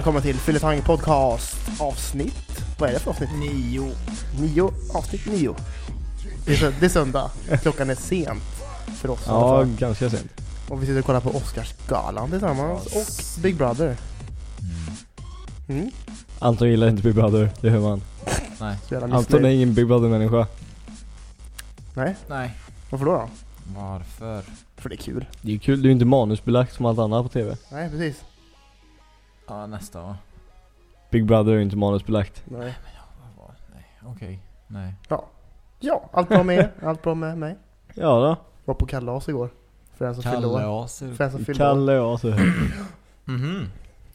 välkomna till Fylletang Podcast avsnitt. Vad är det för avsnitt? Nio. Nio, avsnitt nio. Det är, sö- det är söndag. Klockan är sent för oss i alla Ja, fall. ganska sent. Och vi sitter och kollar på Oscarsgalan tillsammans och Big Brother. Mm. Anton gillar inte Big Brother, det hör man. Nej. Så jävla Anton är missnöjd. ingen Big Brother-människa. Nej, Nej. varför då, då? Varför? För det är kul. Det är ju kul, det är ju inte manusbelagt som allt annat på TV. Nej, precis. Ja, nästa va? Big Brother är ju inte manusbelagt. Nej. Okej. Nej. Ja, allt bra med er? Allt bra med mig? Ja då. Var på kalas igår. För den som fyllde år. Kallaser. För den som fyllde år. Kalle och så. Mhm.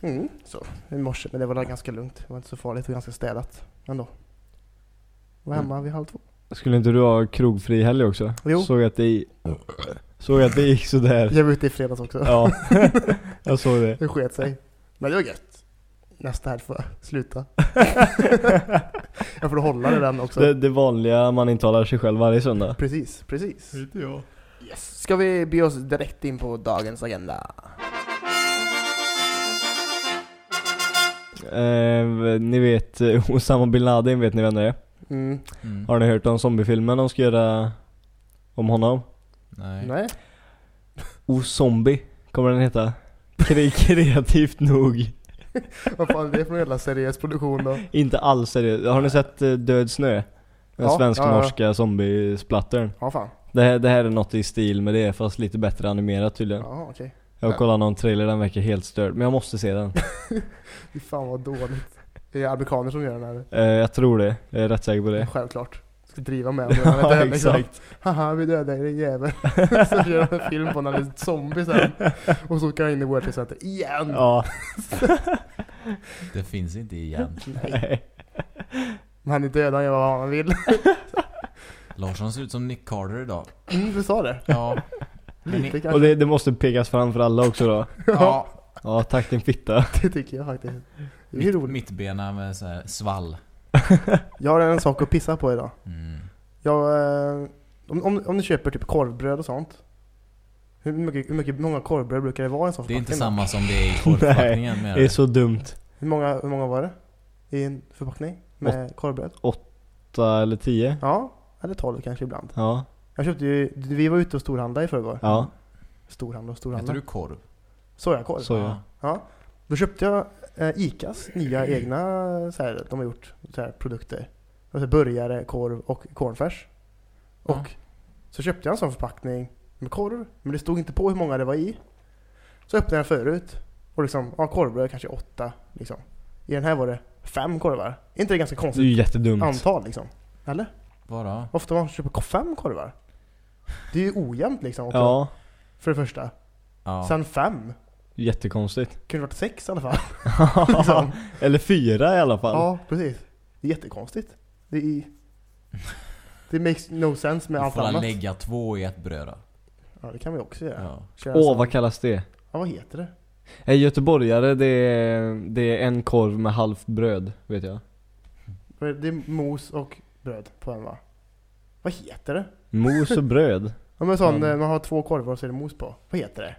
Mm, så. I morse, men det var ganska lugnt. Det var inte så farligt och ganska städat ändå. Var hemma vid halv två. Skulle inte du ha krogfri helg också? Jo. Såg att det, såg att det gick sådär. Jag var ute i fredags också. Ja, jag såg det. Det sket sig. Men det var gött. Nästa helg får jag sluta. jag får hålla det den också. det. Det vanliga man intalar sig själv varje söndag. Precis, precis. Inte jag. Yes. Ska vi be oss direkt in på dagens agenda? Eh, ni vet, eh, Osama bin Laden vet ni vem det är? Mm. Mm. Har ni hört om zombiefilmen de ska göra om honom? Nej. Nej? O-zombie kommer den heta. Kre kreativt nog. Vad fan är det för en jävla seriös produktion då? Inte alls seriöst. Har ni sett eh, Död snö? Den Ja, svensk-norska zombie-splattern. Ja fan. Det här, det här är något i stil med det fast lite bättre animerat tydligen. Ja okej. Jag kollat någon trailer, den verkar helt störd. Men jag måste se den. Fy fan vad dåligt. Det är amerikaner som gör den här. Eh, jag tror det. Jag är rätt säker på det. Självklart. Ska driva med honom. Han är död, liksom. exakt. Haha vi dödade dig din jävel. så gör de en film på när han är zombie sen. Och så åker han in i World Trade Center igen. Ja. Det finns inte igen. Nej. Men han är död, han gör vad han vill. Larsson ser ut som Nick Carter idag. Mm, du sa det. Ja. Lite kanske. Och det, det måste pekas fram för alla också då. Ja. Ja, tack din fitta. Det tycker jag faktiskt. Det är Mitt, roligt. mittbena med så här svall. Jag har en sak att pissa på idag. Mm. Jag, eh, om, om, om ni köper typ korvbröd och sånt. Hur mycket, hur mycket många korvbröd brukar det vara i en sån Det är inte då? samma som det är i korvförpackningen menar Det är så dumt. Hur många, hur många var det? I en förpackning? Med korvbröd? Åtta eller tio. Ja, eller tolv kanske ibland. Ja. Jag köpte ju, vi var ute och storhandlade i förrgår. Ja. Storhandla och Heter storhandla. du korv? Sojakorv. Så ja. Ja. Då köpte jag eh, Icas nya egna, så här, de har gjort så här, produkter. Alltså burgare, korv och cornfärs. Och Ja. så köpte jag en sån förpackning med korv, men det stod inte på hur många det var i. Så öppnade jag förut. Och liksom, ja korvbröd kanske åtta liksom. I den här var det fem korvar. Inte det ganska Det är ju konstigt jättedumt. antal liksom? Eller? Bara? Ofta man köper fem korvar. Det är ju ojämnt liksom också. Ja. För det första. Ja. Sen fem. Jättekonstigt. Kunde varit sex i alla fall. liksom. Eller fyra i alla fall. Ja, precis. Det är jättekonstigt. Det är... Det makes no sense med Du allt får annat. lägga två i ett bröd då. Ja, det kan vi också göra. Ja. Åh, vad kallas det? Ja, vad heter det? En göteborgare, det är, det är en korv med halvt bröd, vet jag. Det är mos och bröd på en va? Vad heter det? Mos och bröd. Ja men sån, Mm. man har två korvar och så är det mos på. Vad heter det?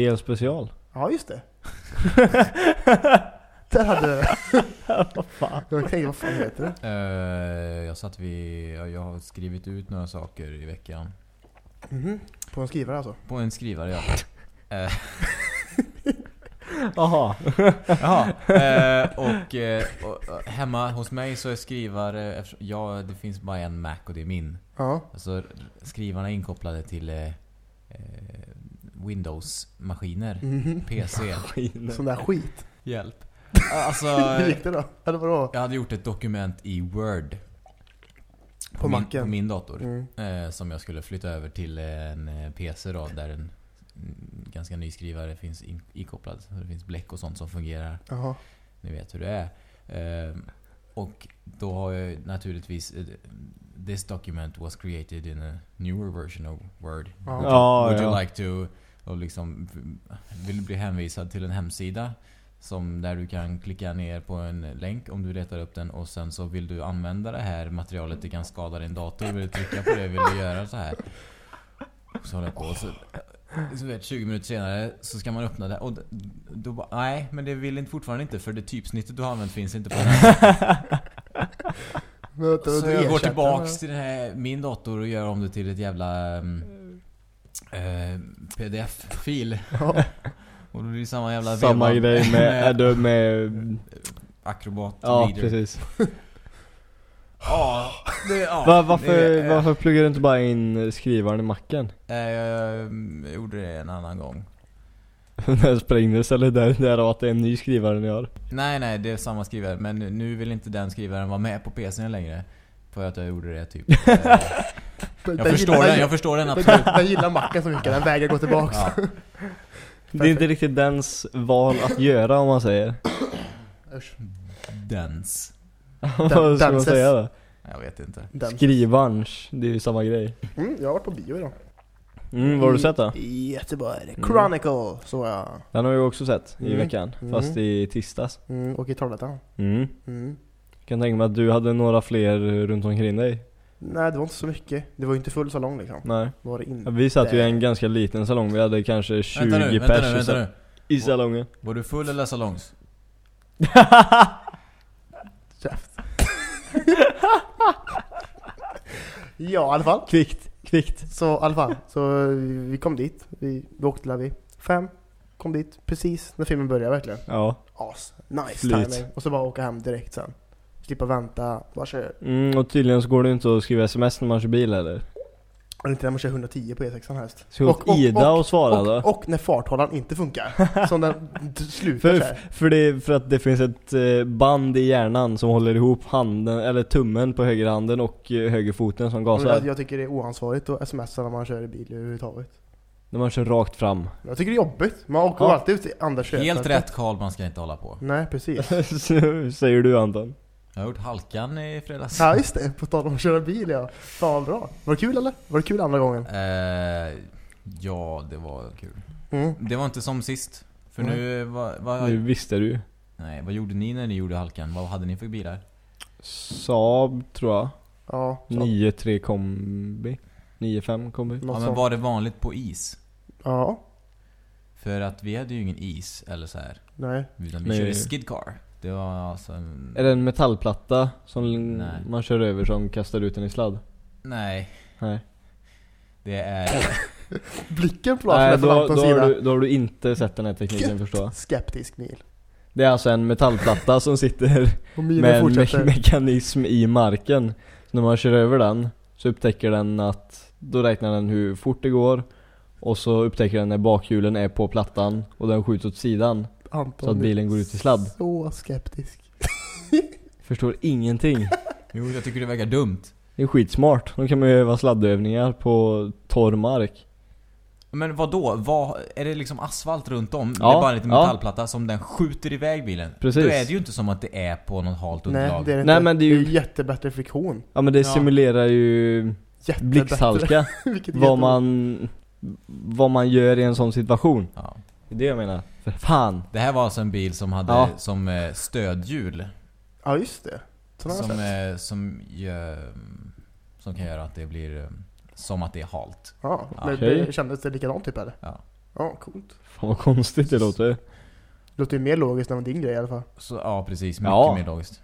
Hel special. Ja, just det. Där hade du det. vad fan? Jag tänkte, vad fan heter det? Eh, jag satt vid, ja, jag har skrivit ut några saker i veckan. Mhm. På en skrivare alltså? På en skrivare ja. Eh, Jaha. Jaha. Eh, och, eh, och, och hemma hos mig så är skrivare, eftersom, ja det finns bara en Mac och det är min. Ja. Alltså skrivarna är inkopplade till eh, eh, Windows-maskiner. Mhm. PC. Sån där skit. Hjälp. Alltså, Hur gick det då? Eller vadå? jag hade gjort ett dokument i Word. På min, Macen? På min dator. Mm. Eh, som jag skulle flytta över till en eh, PC då, där en mm, ganska ny skrivare finns in, ikopplad. Det finns bläck och sånt som fungerar. Jaha. Ni vet hur det är. Ehm, och då har jag naturligtvis... eh, This document was created in a newer version of Word. Ja. Would, you, would you like to... Och liksom, vill bli hänvisad till en hemsida som där du kan klicka ner på en länk om du letar upp den och sen så vill du använda det här materialet, det kan skada din dator. Vill du trycka på det, vill du göra så här? Så håller jag på så så vet, 20 minuter senare så ska man öppna det och då bara, nej men det vill inte fortfarande inte för det typsnittet du har använt finns inte på den här. Så jag går tillbaks till den här, min dator och gör om det till ett jävla um, eh, pdf-fil. Ja. Och då blir det samma jävla Samma grej med Adobe med... Acrobat Ja, Reader. precis. Ja, det, ja, Va, varför, det, eh, varför pluggar du inte bara in skrivaren i macken? eh, jag, jag gjorde det en annan gång. När jag sprängdes eller där, där att det är en ny skrivare ni har? Nej, nej, det är samma skrivare. Men nu- vill inte den skrivaren vara med på PCn längre. För att jag gjorde det typ. Eh, jag förstår gillar- den, jag förstår den den, absolut. den gillar macken så mycket, den vägrar gå tillbaks. Ja. Det är inte riktigt dens val att göra om man säger. Usch. Dens. Vad ska man säga då? Jag vet inte. Den. Skrivarns, det är ju samma grej. Mm, jag har varit på bio idag. Mm, vad har du sett då? I Göteborg. Chronicle, så jag. Den har jag också sett i Mm. veckan, Mm. fast i tisdags. Mm, och i Trollhättan. Mm. Mm. Kan tänka mig att du hade några fler runt omkring dig. Nej, det var inte så mycket. Det var ju inte full salong liksom. Nej. Var det inte. Vi satt ju i en ganska liten salong, vi hade kanske 20 Vänta nu, vänta pers nu, i vänta sa- nu. i salongen. Var du full eller salongs? Käft. ja, i alla fall. Kvickt, kvickt. Så i alla fall, så vi kom dit. Vi, vi åkte där vid fem. Kom dit precis när filmen började verkligen. Ja. As. Nice Flyt. timing. Och så bara åka hem direkt sen. Slippa vänta. Bara kör. Mm, och tydligen så går det inte att skriva sms när man kör bil eller? Och inte när man kör 110 på E6 helst. Så och, Ida och, svara då? och, och när farthållaren inte funkar. Som den slutar För, här. för, det, för att det finns ett eh, band i hjärnan som håller ihop handen, eller tummen på högerhanden och eh, högerfoten som Och gasar. Jag, jag tycker det är oansvarigt att smsa när man kör i bil överhuvudtaget. När man kör rakt fram. Jag tycker det är jobbigt. Man åker Ja. alltid ut i andra köpet. Helt rätt Karl, man ska inte hålla på. Nej, precis. Säger du Anton? Jag har gjort halkan i fredags. Ja just det, på tal om att köra bil ja. Fan vad bra. Var det kul eller? Var det kul andra gången? Eh, ja, det var kul. Mm. Det var inte som sist. För Nej. nu, vad, vad, Nu visste du. nej, vad gjorde ni när ni gjorde halkan? Vad hade ni för bilar? Saab tror jag. Ja, så. 9-3 kombi. 9-5 kombi. Ja, men var det vanligt på is? Ja, För att vi hade ju ingen is, eller så här. nej. Utan vi Nej. körde skidcar. Det var alltså en... Är det en metallplatta som Nej. man kör över som kastar ut den i sladd? Nej, Nej. det är... Blicken på Nej, Lars då, då, har sida. du, då har du inte sett den här tekniken förstår jag. Skeptisk Mil. Det är alltså en metallplatta som sitter med en me- mekanism i marken. Så när man kör över den så upptäcker den att, då räknar den hur fort det går och så upptäcker den när bakhjulen är på plattan och den skjuts åt sidan Anton så att bilen går ut i sladd. Så skeptisk. Förstår ingenting. Jo, jag tycker det verkar dumt. Det är skitsmart. Då kan man ju öva sladdövningar på torr mark. Men vad då? Vad, är det liksom asfalt runt om? Ja, det är bara en liten ja. metallplatta som den skjuter iväg bilen? Precis. Då är det ju inte som att det är på något halt Nej, underlag. det är inte. Nej, men det är ju- jättebättre friktion. Ja men det Ja. simulerar ju blixthalka. Vad man, vad man gör i en sån situation. Ja. Det är det jag menar. För fan. Det här var alltså en bil som hade Ja. som eh, stödhjul. Ja just det. Som, sett. eh, som, gör, som kan göra att det blir eh, som att det är halt. Ja, Ja. men det kändes det likadant typ eller? Ja. Ja, coolt. Fan vad konstigt det låter. Det låter ju mer logiskt än din grej i alla fall. Så, ja precis, mycket Ja. mer logiskt.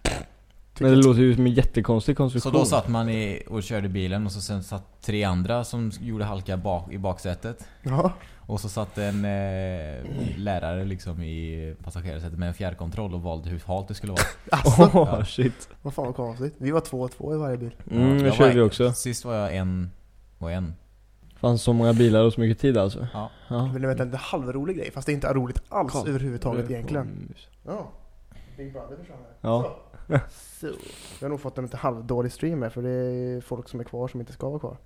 Men det låter ju som en jättekonstig konstruktion. Så då satt man i, och körde bilen och så sen satt tre andra som gjorde halka bak, i baksätet. Ja. Och så satt en eh, lärare liksom i passagerarsätet med en fjärrkontroll och valde hur halt det skulle vara. Alltså, Åh shit. vad fan vad konstigt. Vi var två och två i varje bil. Mm, Ja, det jag kör var- vi också. Sist var jag en och en. Fanns så många bilar och så mycket tid alltså. Ja. Ja. Men du vet en halvrolig grej, fast det är inte roligt alls Kom. överhuvudtaget egentligen. Ja. Big Brother försvann här. Ja. Så. Vi har nog fått en lite halvdålig stream här för det är folk som är kvar som inte ska vara kvar.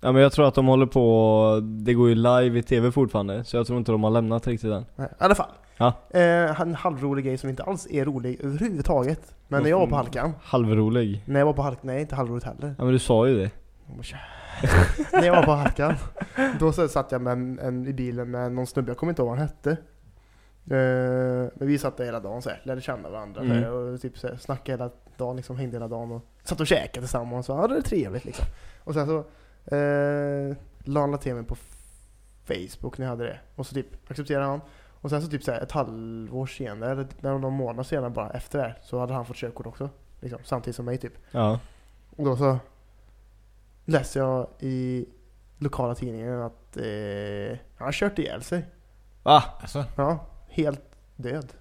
Ja men jag tror att de håller på, det går ju live i tv fortfarande. Så jag tror inte de har lämnat riktigt än. Nej, I alla fall. Ja. Eh, en halvrolig grej som inte alls är rolig överhuvudtaget. Men när jag var på halkan. Halvrolig. När jag var på halkan, nej inte halvroligt heller. Ja men du sa ju det. När jag var på halkan, då så satt jag med en, en, i bilen med någon snubbe, jag kommer inte ihåg vad han hette. Eh, men vi satt där hela dagen så här, lärde känna varandra här, Mm. och typ så här, snackade hela dagen, liksom, hängde hela dagen och satt och käkade tillsammans och ja, det trevligt liksom. Och sen så eh, la han till mig på Facebook när jag hade det. Och så typ accepterade han. Och sen så typ så här ett halvår senare, eller någon månad senare bara efter det här, så hade han fått körkort också. Liksom, samtidigt som mig typ. Ja. Och då så läste jag i lokala tidningen att eh, han kört ihjäl sig. Va? Alltså, Ja, helt död.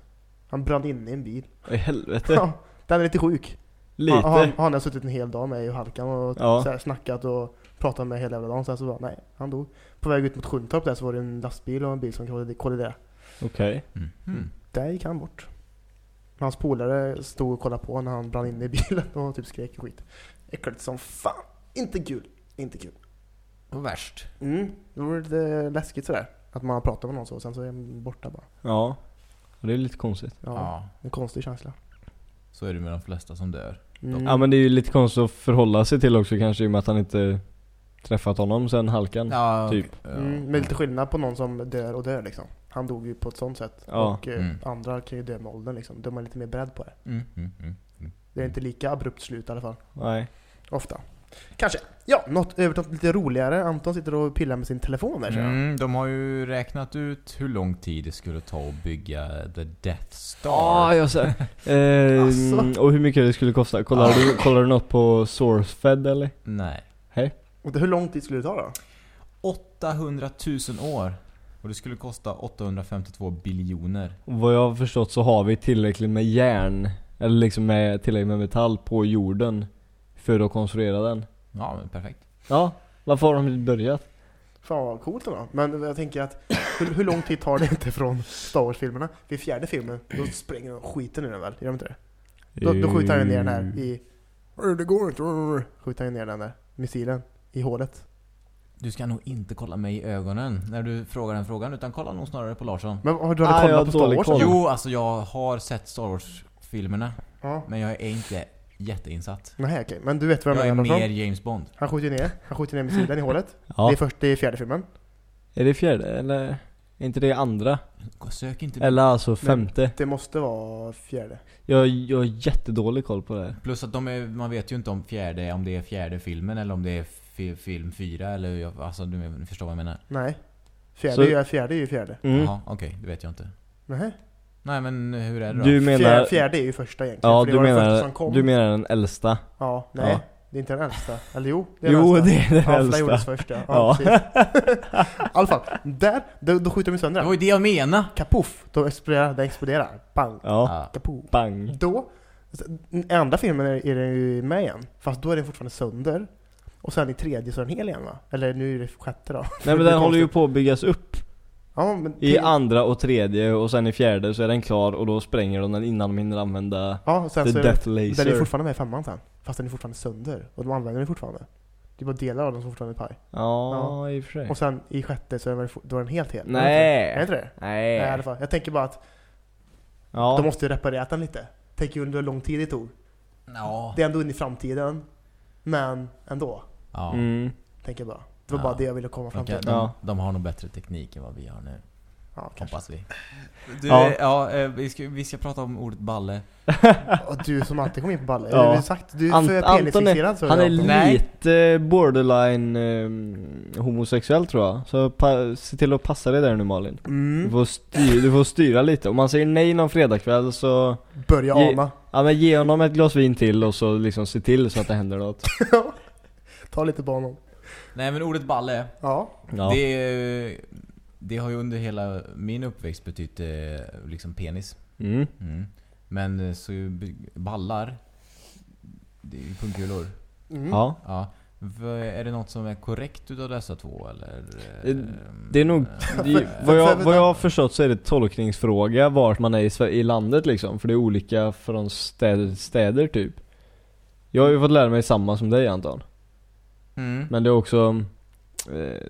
Han brann inne i en bil. I helvete. Ja, den är lite sjuk. Lite. Han, han, han har suttit en hel dag med i halkan och Ja. så här snackat och pratat med hela jävla dagen. Sen så bara, nej, han dog. På väg ut mot Sjuntorp där så var det en lastbil och en bil som kollide- kolliderade. Okej. mm. Mm. Där gick han bort. Hans polare stod och kollade på när han brann inne i bilen och typ skrek och skit. Äckligt som fan. Inte kul. Inte kul. Vad värst. Mm, det var lite läskigt sådär. Att man pratar med någon så och sen så är man borta bara. Ja. Det är lite konstigt. Ja, Ja. en konstig känsla. Så är det med de flesta som dör. Mm. Ja men det är ju lite konstigt att förhålla sig till också kanske i och med att han inte träffat honom sen halkan. Ja, Typ. Mm, med lite skillnad på någon som dör och dör liksom. Han dog ju på ett sånt sätt. Ja. Och eh, Mm. andra kan ju dö med åldern liksom. De är lite mer beredd på det. Mm, mm, mm, mm. Det är inte lika abrupt slut i alla fall. Nej. Ofta. Kanske. Ja, något över något lite roligare. Anton sitter och pillar med sin telefon där. Mm, de har ju räknat ut hur lång tid det skulle ta att bygga The Death Star. Ja, jag ser. Eh, och hur mycket det skulle kosta? Kollar, du, kollar du något på SourceFed eller? Nej. Och det, hur lång tid skulle det ta då? 800 000 år. Och det skulle kosta 852 biljoner. Och vad jag har förstått så har vi tillräckligt med järn, eller liksom med tillräckligt med metall på jorden för att konstruera den. Ja, men perfekt. Ja, varför har de inte börjat? Fan vad coolt ändå. Men jag tänker att hur, hur lång tid tar det inte från Star Wars-filmerna? Vid fjärde filmen, då spränger de skiten ur den väl? Gör de inte det? Då, då skjuter han ner den här i... Det går inte. Skjuter han ner den där missilen i hålet. Du ska nog inte kolla mig i ögonen när du frågar den frågan, utan kolla nog snarare på Larsson. Men har du Ah, aldrig har kollat på Star Wars? koll. Jo, alltså jag har sett Star Wars-filmerna, Ja. men jag är inte jätteinsatt. Nej okej, men du vet vad Jag jag är menar mer? James Bond. Han skjuter ner, han skjuter ner missilen i hålet. Ja. Det är först, det är fjärde filmen. Är det fjärde eller? Är inte det andra? Sök inte... Eller alltså femte? Det måste vara fjärde. Jag, jag har jättedålig koll på det här. Plus att de är, man vet ju inte om fjärde, om det är fjärde filmen eller om det är fi, film fyra eller jag- alltså du förstår vad jag menar? Nej. Fjärde, Så- är, fjärde är ju fjärde. Mm. Jaha, okej, det vet jag inte. Nej. Nej men hur är det då? Du menar... Fjärde, fjärde är ju första egentligen. Ja, för det du var den första som menar, kom. du menar den äldsta? Ja, nej. Ja. Det är inte den äldsta. Eller jo, det är Jo, den det äldsta. är den Ja, för äldsta. den gjordes först ja. ja, Ja. I alla fall, där, då, då skjuter de sönder Det den. var ju det jag menade! Kapuff! Då exploderar, den exploderar. Bang! Ja. Ja. Kapuff! Bang. Då, i andra filmen är, är den ju med igen. Fast då är den fortfarande sönder. Och sen i tredje så är den hel igen va? Eller nu är det sjätte då. Nej Det men är den håller ju på att byggas upp. Ja, men I andra och tredje och sen i fjärde så är den klar och då spränger de den innan de hinner använda Ja, sen the så death den, den är laser. fortfarande med i femman sen. Fast den är fortfarande sönder. Och de använder den fortfarande. Det är bara delar av den som fortfarande är paj. Ja, i och för sig. Och sen i sjätte så är den, då är den helt hel. Nej. Är det inte det? Nej, i alla Nej. fall. Jag tänker bara att Ja. de måste ju reparera den lite. Tänker under hur lång tid det tog. Ja. Det är ändå in i framtiden. Men ändå, ja. Mm. tänker jag bara. Det var Ja. bara det jag ville komma fram Okej, till. de, Ja. de har nog bättre teknik än vad vi har nu. Ja. Hoppas vi. Du, Ja. ja, eh, vi, ska, vi ska prata om ordet balle. Och du som alltid kommer in på balle. Ja. Du, sagt, du är Ant- för Anton är- penisfixerad så Han är Anton. Lite borderline eh, homosexuell tror jag. Så se till att passa dig där nu Malin. Du Mm. får, styra, du får styra lite. Om man säger nej någon fredagkväll så Börja Ge- ana. Ja men ge honom ett glas vin till och så liksom se till så att det händer något. Ta lite på honom. Nej men ordet balle, Ja. Det, det har ju under hela min uppväxt betytt eh, liksom penis. Mm. Mm. Men eh, så ballar, det är ju pungkulor. Mm. Ja. Ja. Är det något som är korrekt utav dessa två eller? Det- ehm, det är nog- eh, Det, vad, jag, vad jag har förstått så är det tolkningsfråga vart man är i, i landet liksom. För det är olika från städer, städer typ. Jag har ju fått lära mig samma som dig Anton. Mm. Men det är också eh,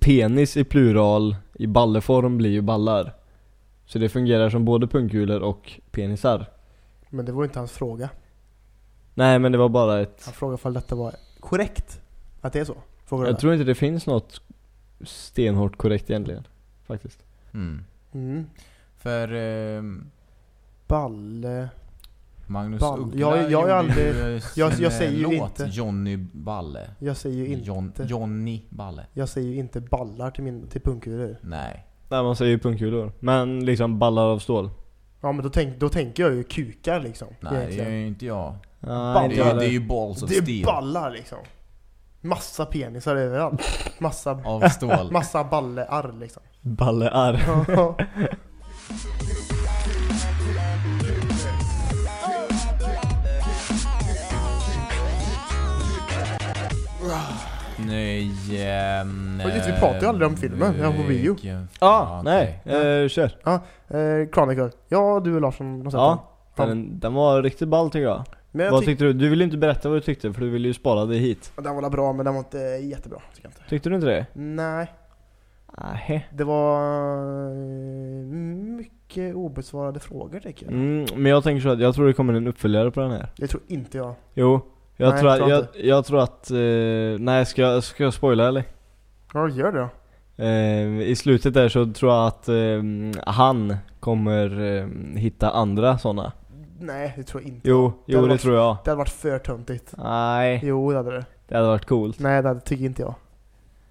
Penis i plural i balleform blir ju ballar. Så det fungerar som både pungkulor och penisar. Men det var ju inte hans fråga. Nej men det var bara ett Han frågade ifall detta var korrekt. Att det är så. Frågade Jag tror inte det finns något stenhårt korrekt egentligen. Faktiskt. Mm. Mm. För... ehm, Balle. Magnus Ball. Uggla Jag- jag aldrig- ju jag- sin, jag eh, säger ju låt inte. Johnny Balle. Jag säger ju inte, John, Johnny Balle. jag säger ju inte ballar till, min, till pungkulor. Nej. Nej man säger ju pungkulor. Men liksom ballar av stål. Ja men då, tänk, då tänker jag ju kukar liksom. Nej, det är ju inte jag. Nej, Det är, jag det är ju balls of Det är steel. ballar liksom. Massa penisar överallt. Massa, Av stål. massa ballearr liksom. Ballearr. Nej, ehm, Och just, vi pratar ju aldrig om filmen, jag på bio. Ja, okej. nej. Eh, kör. Eh, Chronicle. Ja, du och Larsson har sett Ja. den. Den, den var riktigt ball tycker jag. Men jag Vad tyck- tyckte du? Du ville inte berätta vad du tyckte för du ville ju spara dig hit. den var bra, men den var inte jättebra. Tycker jag inte. Tyckte du inte det? Nej, Nej. det var eh, mycket obesvarade frågor tycker jag. Mm, men jag tänker så att jag tror det kommer en uppföljare på den här. Det tror inte jag. Jo. Jag Nej, tror att, jag, jag tror att, eh, nej ska jag, ska jag spoila eller? Ja, gör det. Eh, I slutet där så tror jag att eh, han kommer eh, hitta andra sådana. Nej, det tror jag inte. Jo, hade jo det varit- tror jag. Det hade varit för töntigt. Nej, Jo, det hade det. det hade varit coolt. Nej, det hade, tycker inte jag.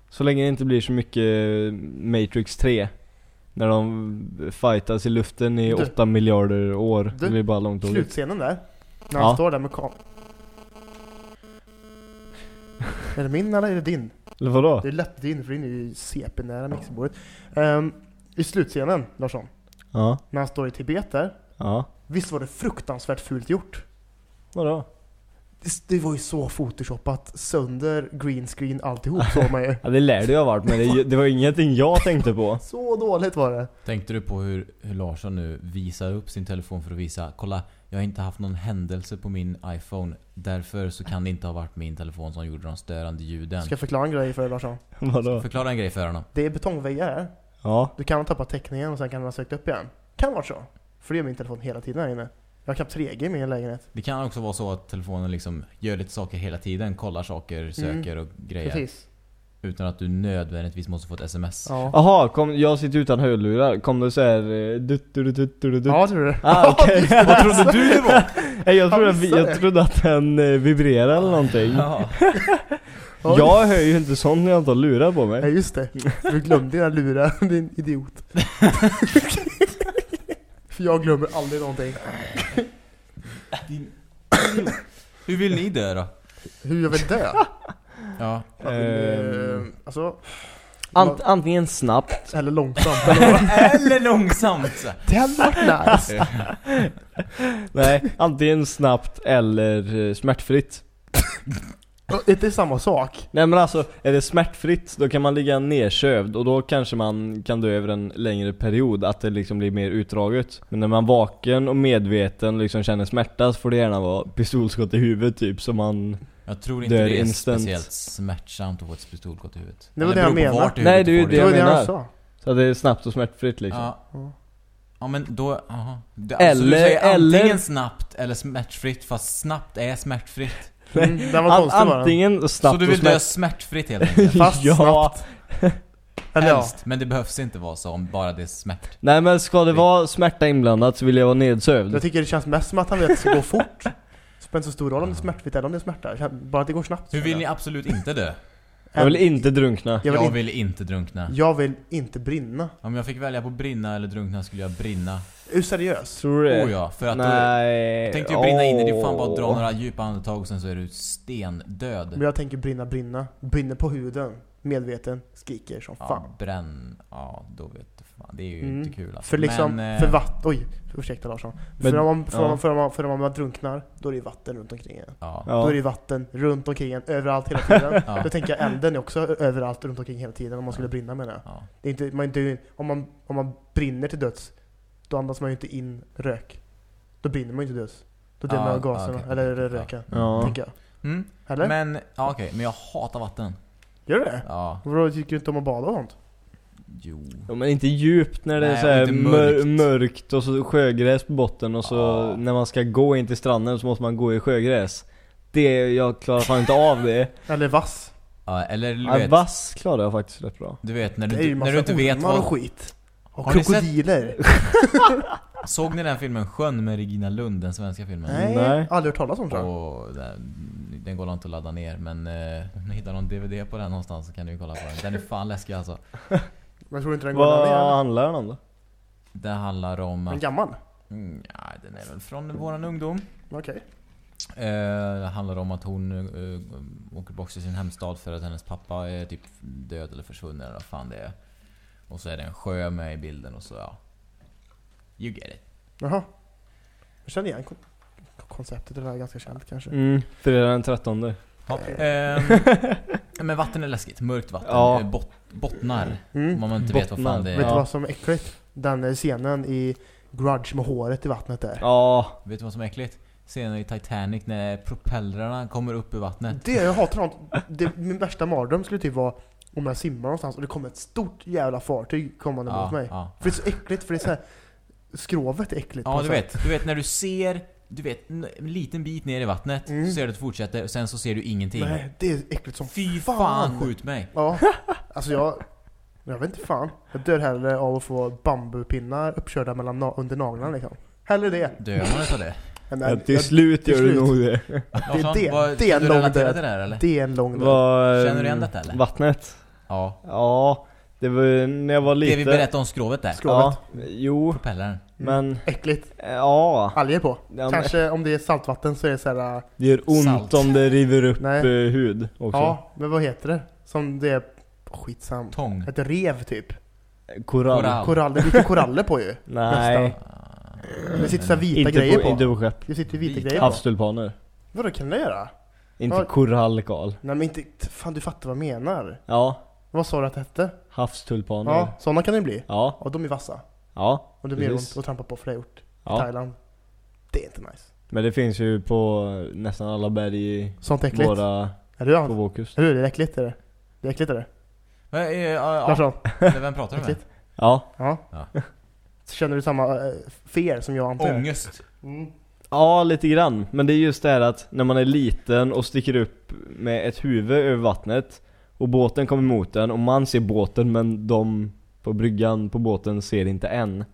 Så länge det inte blir så mycket eh, Matrix 3. När de fightas i luften i Du. 8 miljarder år. Du, Det blir bara långt. Slutscenen där. När Ja. han står där med kam... Är det min eller är det din? Eller vadå? Det är lätt din, för din är ju CP-nära mixerbordet. Ehm, I slutscenen, Larsson, Ja, när han står i Tibet där. ja. Visst var det fruktansvärt fult gjort? Vadå? Det, var ju så photoshoppat, sönder, green screen, alltihop såg man ju. Ja det lär det ju ha varit men det, det var ingenting jag tänkte på. Så dåligt var det. Tänkte du på hur, hur Larsson nu visar upp sin telefon för att visa Kolla, jag har inte haft någon händelse på min iPhone Därför så kan det inte ha varit min telefon som gjorde de störande ljuden Ska jag förklara en grej för dig Larsson? Vadå? Förklara en grej för honom Det är betongväggar här. Ja. Du kan ha tappat täckningen och sen kan den ha sökt upp igen. Kan vara så. För det är min telefon hela tiden här inne. Jag har knappt 3G i min lägenhet. Det kan också vara så att telefonen liksom gör lite saker hela tiden Kollar saker, söker och grejer Precis. Utan att du nödvändigtvis måste få ett sms Ja. Jaha, kom, jag sitter utan hörlurar. Kom det såhär eh, dutt, dutt, dutt, dutt. Ja, tror du det? Ah, okej. Vad trodde du det var? Nej, jag, trodde, Jag jag, trodde att den eh, vibrerade eller någonting. Ja. Jag hör ju inte sånt när jag inte har lurar på Ja mig. just det. Du glömde dina lurar, din idiot. För jag glömmer aldrig någonting. Hur vill ni dö då? Hur jag vill dö? Ja Jag vill, eh, alltså, Ant, antingen snabbt, eller långsamt. Eller långsamt det hade varit nice. nej, antingen snabbt eller eh, smärtfritt. Det är inte samma sak. Nej men alltså, är det smärtfritt då kan man ligga nedsövd och då kanske man kan dö över en längre period, att det liksom blir mer utdraget. Men när man är vaken och medveten och liksom känner smärta så får det gärna vara pistolskott i huvudet typ så man... Jag tror inte Dör det är instant. speciellt smärtsamt att få ett pistolskott i huvudet Det var Eller det jag menade. Nej, det är ju det jag menar. jag. Så att det är snabbt och smärtfritt liksom. Ja. Ja. Men då, aha. Eller- alltså du säger antingen eller- snabbt eller smärtfritt fast snabbt är smärtfritt Mm, den var konstig bara. antingen Så snabbt du och vill dö smärt... smärtfritt helt enkelt? Fast ja. snabbt. Eller ja. Helst, men det behövs inte vara så om bara det är smärt Nej men ska det vara smärta inblandat så vill jag vara nedsövd. Jag tycker det känns mest som att han vet att det ska gå fort. Det spelar inte så stor roll om det är smärtfritt eller om det är smärta. Bara att det går snabbt. Hur vill ni absolut inte dö? Jag vill inte drunkna. Jag vill, Jag in, vill inte drunkna jag vill inte brinna. Om jag fick välja på brinna eller drunkna skulle jag brinna Är du seriös? Tror du? Oh ja, för att Nej. tänkte ju brinna in i det, är fan bara att dra några djupa andetag och sen så är du stendöd Men jag tänker brinna, brinna. Brinner på huden. Medveten. Skriker som fan. Ja, bränn, ja då vet du fan. Det är ju Mm. inte kul alltså. För liksom, Men, eh, för vatten, oj, ursäkta Larsson. Men- för, om man, för, ja. man, för, man, för om man drunknar, då är det vatten runt omkring en. Ja. Då är det vatten runt omkring en, överallt hela tiden. Ja. Då tänker jag elden är också överallt runt omkring hela tiden om man skulle brinna menar jag. Ja. Det är inte, man är inte, om, man, om man brinner till döds, då andas man ju inte in rök. Då brinner man ju inte till döds. Då dör man av gaserna, okej, eller röken. Ja. Tänker jag. Mm. Eller? Men, ja, okej, men jag hatar vatten. Gör det? Ja, Vadå, tycker du inte om att bada och sånt? jo. Ja, men inte djupt när det är Nej, så här mörkt. mörkt och så sjögräs på botten och så Ja. när man ska gå in till stranden så måste man gå i sjögräs. Det, jag klarar fan inte av det. Eller vass? Ja, eller du Ja, vet, vass klarar jag faktiskt rätt bra. du vet när Det du, är när du inte vet ormar och vad... skit. Och Har ni sett- krokodiler. Såg ni den filmen Sjön med Regina Lund, den svenska filmen? Nej, Nej. aldrig hört talas om tror jag. Och den, den går inte att ladda ner men eh, om ni hittar någon DVD på den någonstans så kan ni ju kolla på den. Den är fan läskig alltså. Men jag tror inte den går Vad ner. handlar den om då? Det handlar om En att... gammal? Mm, ja, den är väl från våran ungdom. Okej. Eh, det handlar om att hon eh, åker tillbaka till sin hemstad för att hennes pappa är typ död eller försvunnen eller vad fan det är. Och så är det en sjö med i bilden och så ja. You get it. Jaha. Jag känner igen konceptet, det är ganska känt kanske. Mm, fredag den 13 Ja, ehm, men vatten är läskigt. Mörkt vatten. Ja. Eh, Bot, bottnar. Mm. Om man inte vet vad Bottnar. fan det är. Vet du Ja. vad som är äckligt? Den eh, scenen i Grudge med håret i vattnet där. Ja, Vet du vad som är äckligt? Scenen i Titanic när propellrarna kommer upp ur vattnet. Det jag hatar sånt. Det, min värsta mardröm skulle typ vara om jag simmar någonstans och det kommer ett stort jävla fartyg kommande mot mig. ja. För det är så äckligt, för det är så här, skrovet är äckligt. ja något du sätt. vet. Du vet när du ser, du vet en en liten bit ner i vattnet. Mm. Så ser du att det fortsätter och sen så ser du ingenting. Nej, det är äckligt som Fy fan. fan skjut mig. Ja, alltså jag... Jag vet inte fan. Jag dör hellre av att få bambupinnar uppkörda mellan na- under naglarna liksom. Hellre det. Dör man utav det? Men, ja, till jag- slut gör du nog det. Larsson, det- vad, det är en lång död. det här eller? Det är en lång död. Vad, Känner du igen detta, eller? Vattnet? Ja. Ja, det var när jag var Det liten. vi berättade om skrovet där. Skrovet. Ja, jo, Propellern. Men Äckligt. ja. Alger på. Ja, men- Kanske om det är saltvatten så är det så här. äh, Det gör ont Salt. om det river upp Nej. eh, hud också. Ja, men vad heter det? Som det är... Skitsam. Tång. Ett rev typ. Korall. Korall. Korall. Det är lite koraller på ju. Nej, Det sitter så här vita inte grejer på, på. inte på skepp. Det sitter vita grejer på. Havstulpaner. Vadå kan det göra? Inte Ja. korall, Karl. Nej men inte... Fan du fattar vad jag menar. Ja, Vad sa du att det hette? havstulpaner. Ja, sådana kan det bli. Ja, Och de är vassa. ja, Och det blir Precis. ont att trampa på för det har jag gjort. I ja. Thailand. Det är inte nice. Men det finns ju på nästan alla berg i Sånt är äckligt. våra, Är du på vår kust. Är du det? är äckligt är det? Det är äckligt är det? Är- ja, ja. Larsson? Vem pratar du med? Ja. Ja. Ja. Känner du samma äh, fer som jag antar? Ångest. Mm. Ja, lite grann. Men det är just det här att när man är liten och sticker upp med ett huvud över vattnet och båten kommer emot den och man ser båten men de på bryggan på båten ser inte än.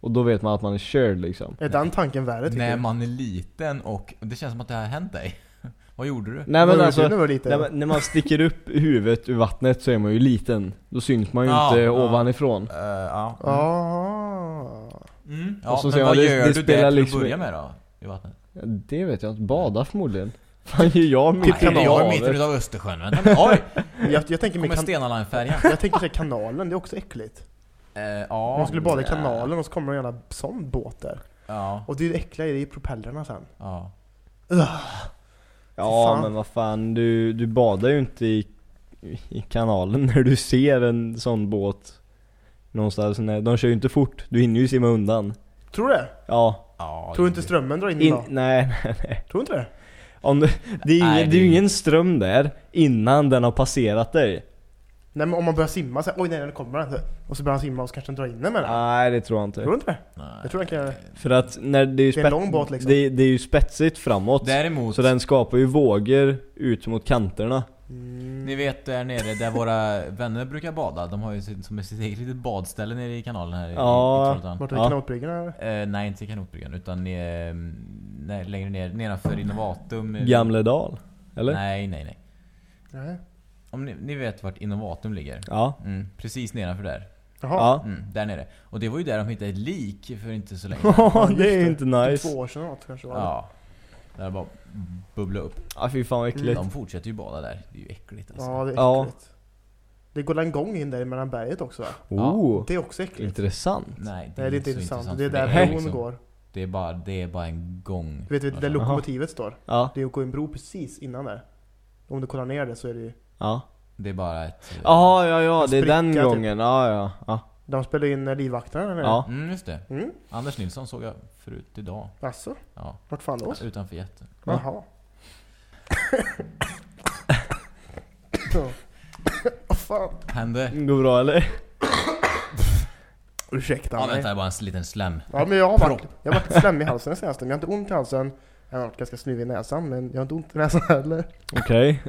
Och då vet man att man är körd liksom. Är den tanken värre tycker När du? man är liten och det känns som att det har hänt dig. Vad gjorde du? Nej men alltså, när man, när man sticker upp huvudet ur vattnet så är man ju liten. Då syns man ju Ja, inte ja. ovanifrån. Uh, ja. Ah. Mm. Ja, Och så men vad man, det- gör det du spelar där till liksom- att börja med då? I vattnet? Det vet jag inte. Bada förmodligen. Fan gör jag mitt i Nej, jag är mitten utav Östersjön. Vänta. Oj! Jag, jag tänker mig Kommer kan, jag tänker sig kanalen, det är också äckligt. Eh, ja. Man skulle bada i Ja. kanalen och så kommer en jävla sån båt där. Ja. Och det är det äckliga, det är propellrarna sen. Ja. Ja Fan. men vad fan, du, du badar ju inte i, i kanalen när du ser en sån båt någonstans. Nej, de kör ju inte fort, du hinner ju simma undan. Tror du det? Ja. ja Tror du inte strömmen drar in, In, då? nej, nej, nej. Tror du inte det? Om du, det är ju Nej, det det ju ju- ingen ström där innan den har passerat dig. Nej men om man börjar simma så här, oj nej nu kommer den. Och så börjar han simma och så kanske den drar in den med den. Nej det tror jag inte. Tror du inte det? Nej. Jag tror den kan. För att när det är ju Det är en lång båt liksom. det, det är ju spetsigt framåt. Däremot, Så den skapar ju vågor ut mot kanterna. Mm. ni vet där nere där våra vänner brukar bada. De har ju sitt, som sitt eget litet badställe nere i kanalen här i- Ja. i Trollhättan. Vart är Ja. kanotbryggan eller? Eh, nej, inte i kanotbryggan utan eh, nej, längre ner, nedanför Innovatum. Gamledal. Eller? Nej, nej, nej. Nej. Om ni, ni vet vart Innovatum ligger? Ja. Mm, precis nedanför där. Jaha. Ja. Mm, där nere. Och det var ju där de hittade ett lik för inte så länge Ja, det är det. inte nice. Två år sedan något kanske var det. Ja. Där bara bubbla upp. Ja fy fan vad äckligt. De fortsätter ju bada där. Det är ju äckligt alltså. Ja, det är Ja. äckligt. Det går en gång in där mellan berget också va? Oh, Det är också äckligt. intressant. Nej, det Nej, det är inte så intressant. Det är för där är bron liksom- går. Det är, bara, det är bara en gång. Du vet, vet där Alltså. lokomotivet står. Ja, Det går en bro precis innan där. Om du kollar ner det så är det ju... ja. Det är bara ett... eh, Jaha, ja ja, det är spricka, den typ. gången. Ja, ja, ja. De spelar in eh, livvakterna eller? Ja. Mm, just det. Mm. Anders Nilsson såg jag förut idag. Asså? Ja. Vart fan då? Utanför jätten. Ja. Jaha. Ja. Vad fan? Hände? Går bra eller? Ursäkta Ja, mig. vänta, bara en liten slem. Ja men jag har varit, jag har varit slemmig i halsen den senaste. Men jag har inte ont i halsen. Jag har varit ganska snuvig i näsan men jag har inte ont i näsan heller. Okej.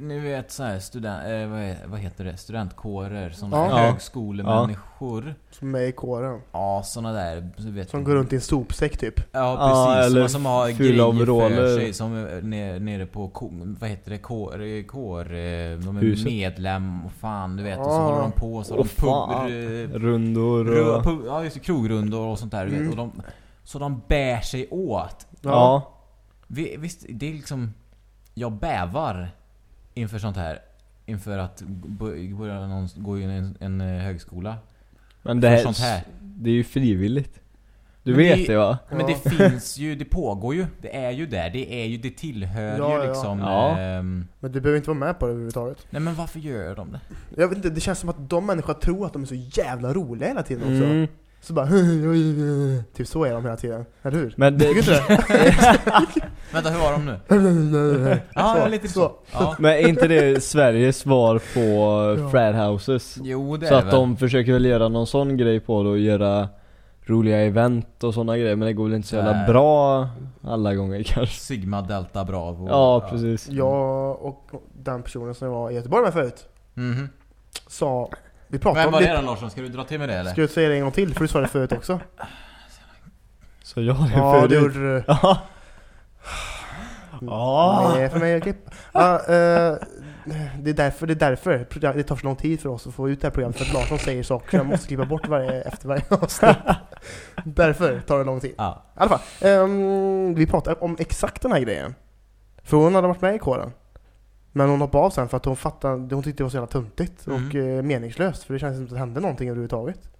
Ni vet så här student, eh, vad, är, vad heter det? Studentkårer, såna Ja. där Ja. högskolemänniskor. Som är i kåren. Ja, såna där, så vet Som går runt i en sopsäck typ. Ja Ja, precis, eller som, som har grejer overaller. för sig som är nere, nere på, ko, vad heter det, kår, kår, eh, de är Huset. medlem och fan du vet, och så håller de på och så har Åh, de pub, fan. eh, Rundor ru- och... pub, ja just det, krogrundor och sånt där du vet, Mm. och de, så de bär sig åt. Ja. Vi, visst, det är liksom, jag bävar inför sånt här. Inför att börja någon, gå in i en, en eh, högskola. Men det här, sånt här. det är ju frivilligt. Du Men vet det- det, va? Men det finns ju, det pågår ju. Det är ju där. Det är ju, det tillhör Ja, ju liksom... Ja. ehm, Men du behöver inte vara med på det överhuvudtaget. nej men varför gör de det? Jag vet inte, det känns som att de människor tror att de är så jävla roliga hela tiden också. Mm. Så bara Typ så är de hela tiden, eller hur? Men det, Tycker du inte Vänta, hur var de nu? det? Ja, Så, ja, lite så. Ja. men är inte det Sveriges svar på Ja. frat houses? Jo, det Så är att väl. de försöker väl göra någon sån grej på det och göra roliga event och såna grejer men det går väl inte så jävla bra alla gånger kanske. Sigma, Delta, Bravo. Ja, precis. Jag och den personen som jag var i Göteborg med förut Mhm. sa Vi pratade Vem om var det det då Larsson? Ska du dra till med det eller? Ska du säga det en gång till? För du sa det förut också Så jag det Ja det förut. gjorde du Ja. Nej, för mig är klipp. Ja, eh, det är därför, det är därför program- det tar så lång tid för oss att få ut det här programmet för att Larsson säger saker så jag måste klippa bort varje, efter varje avsnitt. därför tar det lång tid. Ja. I alla fall, ehm, vi pratade om exakt den här grejen. För hon hade varit med i kåren. Men hon hoppade av sen för att hon fattade, hon tyckte det var så jävla tuntigt och Mm. eh, meningslöst. För det kändes som att det hände någonting överhuvudtaget.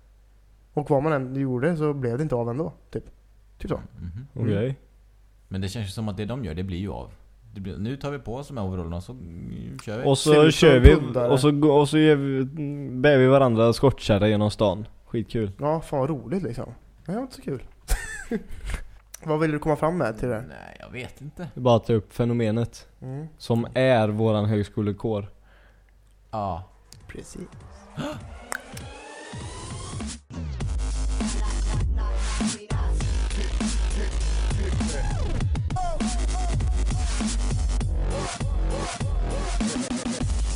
Och vad man än gjorde så blev det inte av ändå. Typ, typ så. Mhm. Okej. Men det känns ju som att det de gör, det blir ju av. Det blir, nu tar vi på oss de här overallerna och så mm, kör vi. Och så som kör vi, och så, och så ger vi, bär vi varandra skottkärra genom stan. Skitkul. Ja, fan vad roligt liksom. Det var inte så kul. vad vill du komma fram med till det? Nej, jag vet inte. Det är bara att ta upp fenomenet. Mm. Som är våran högskolekår. Ja. Precis.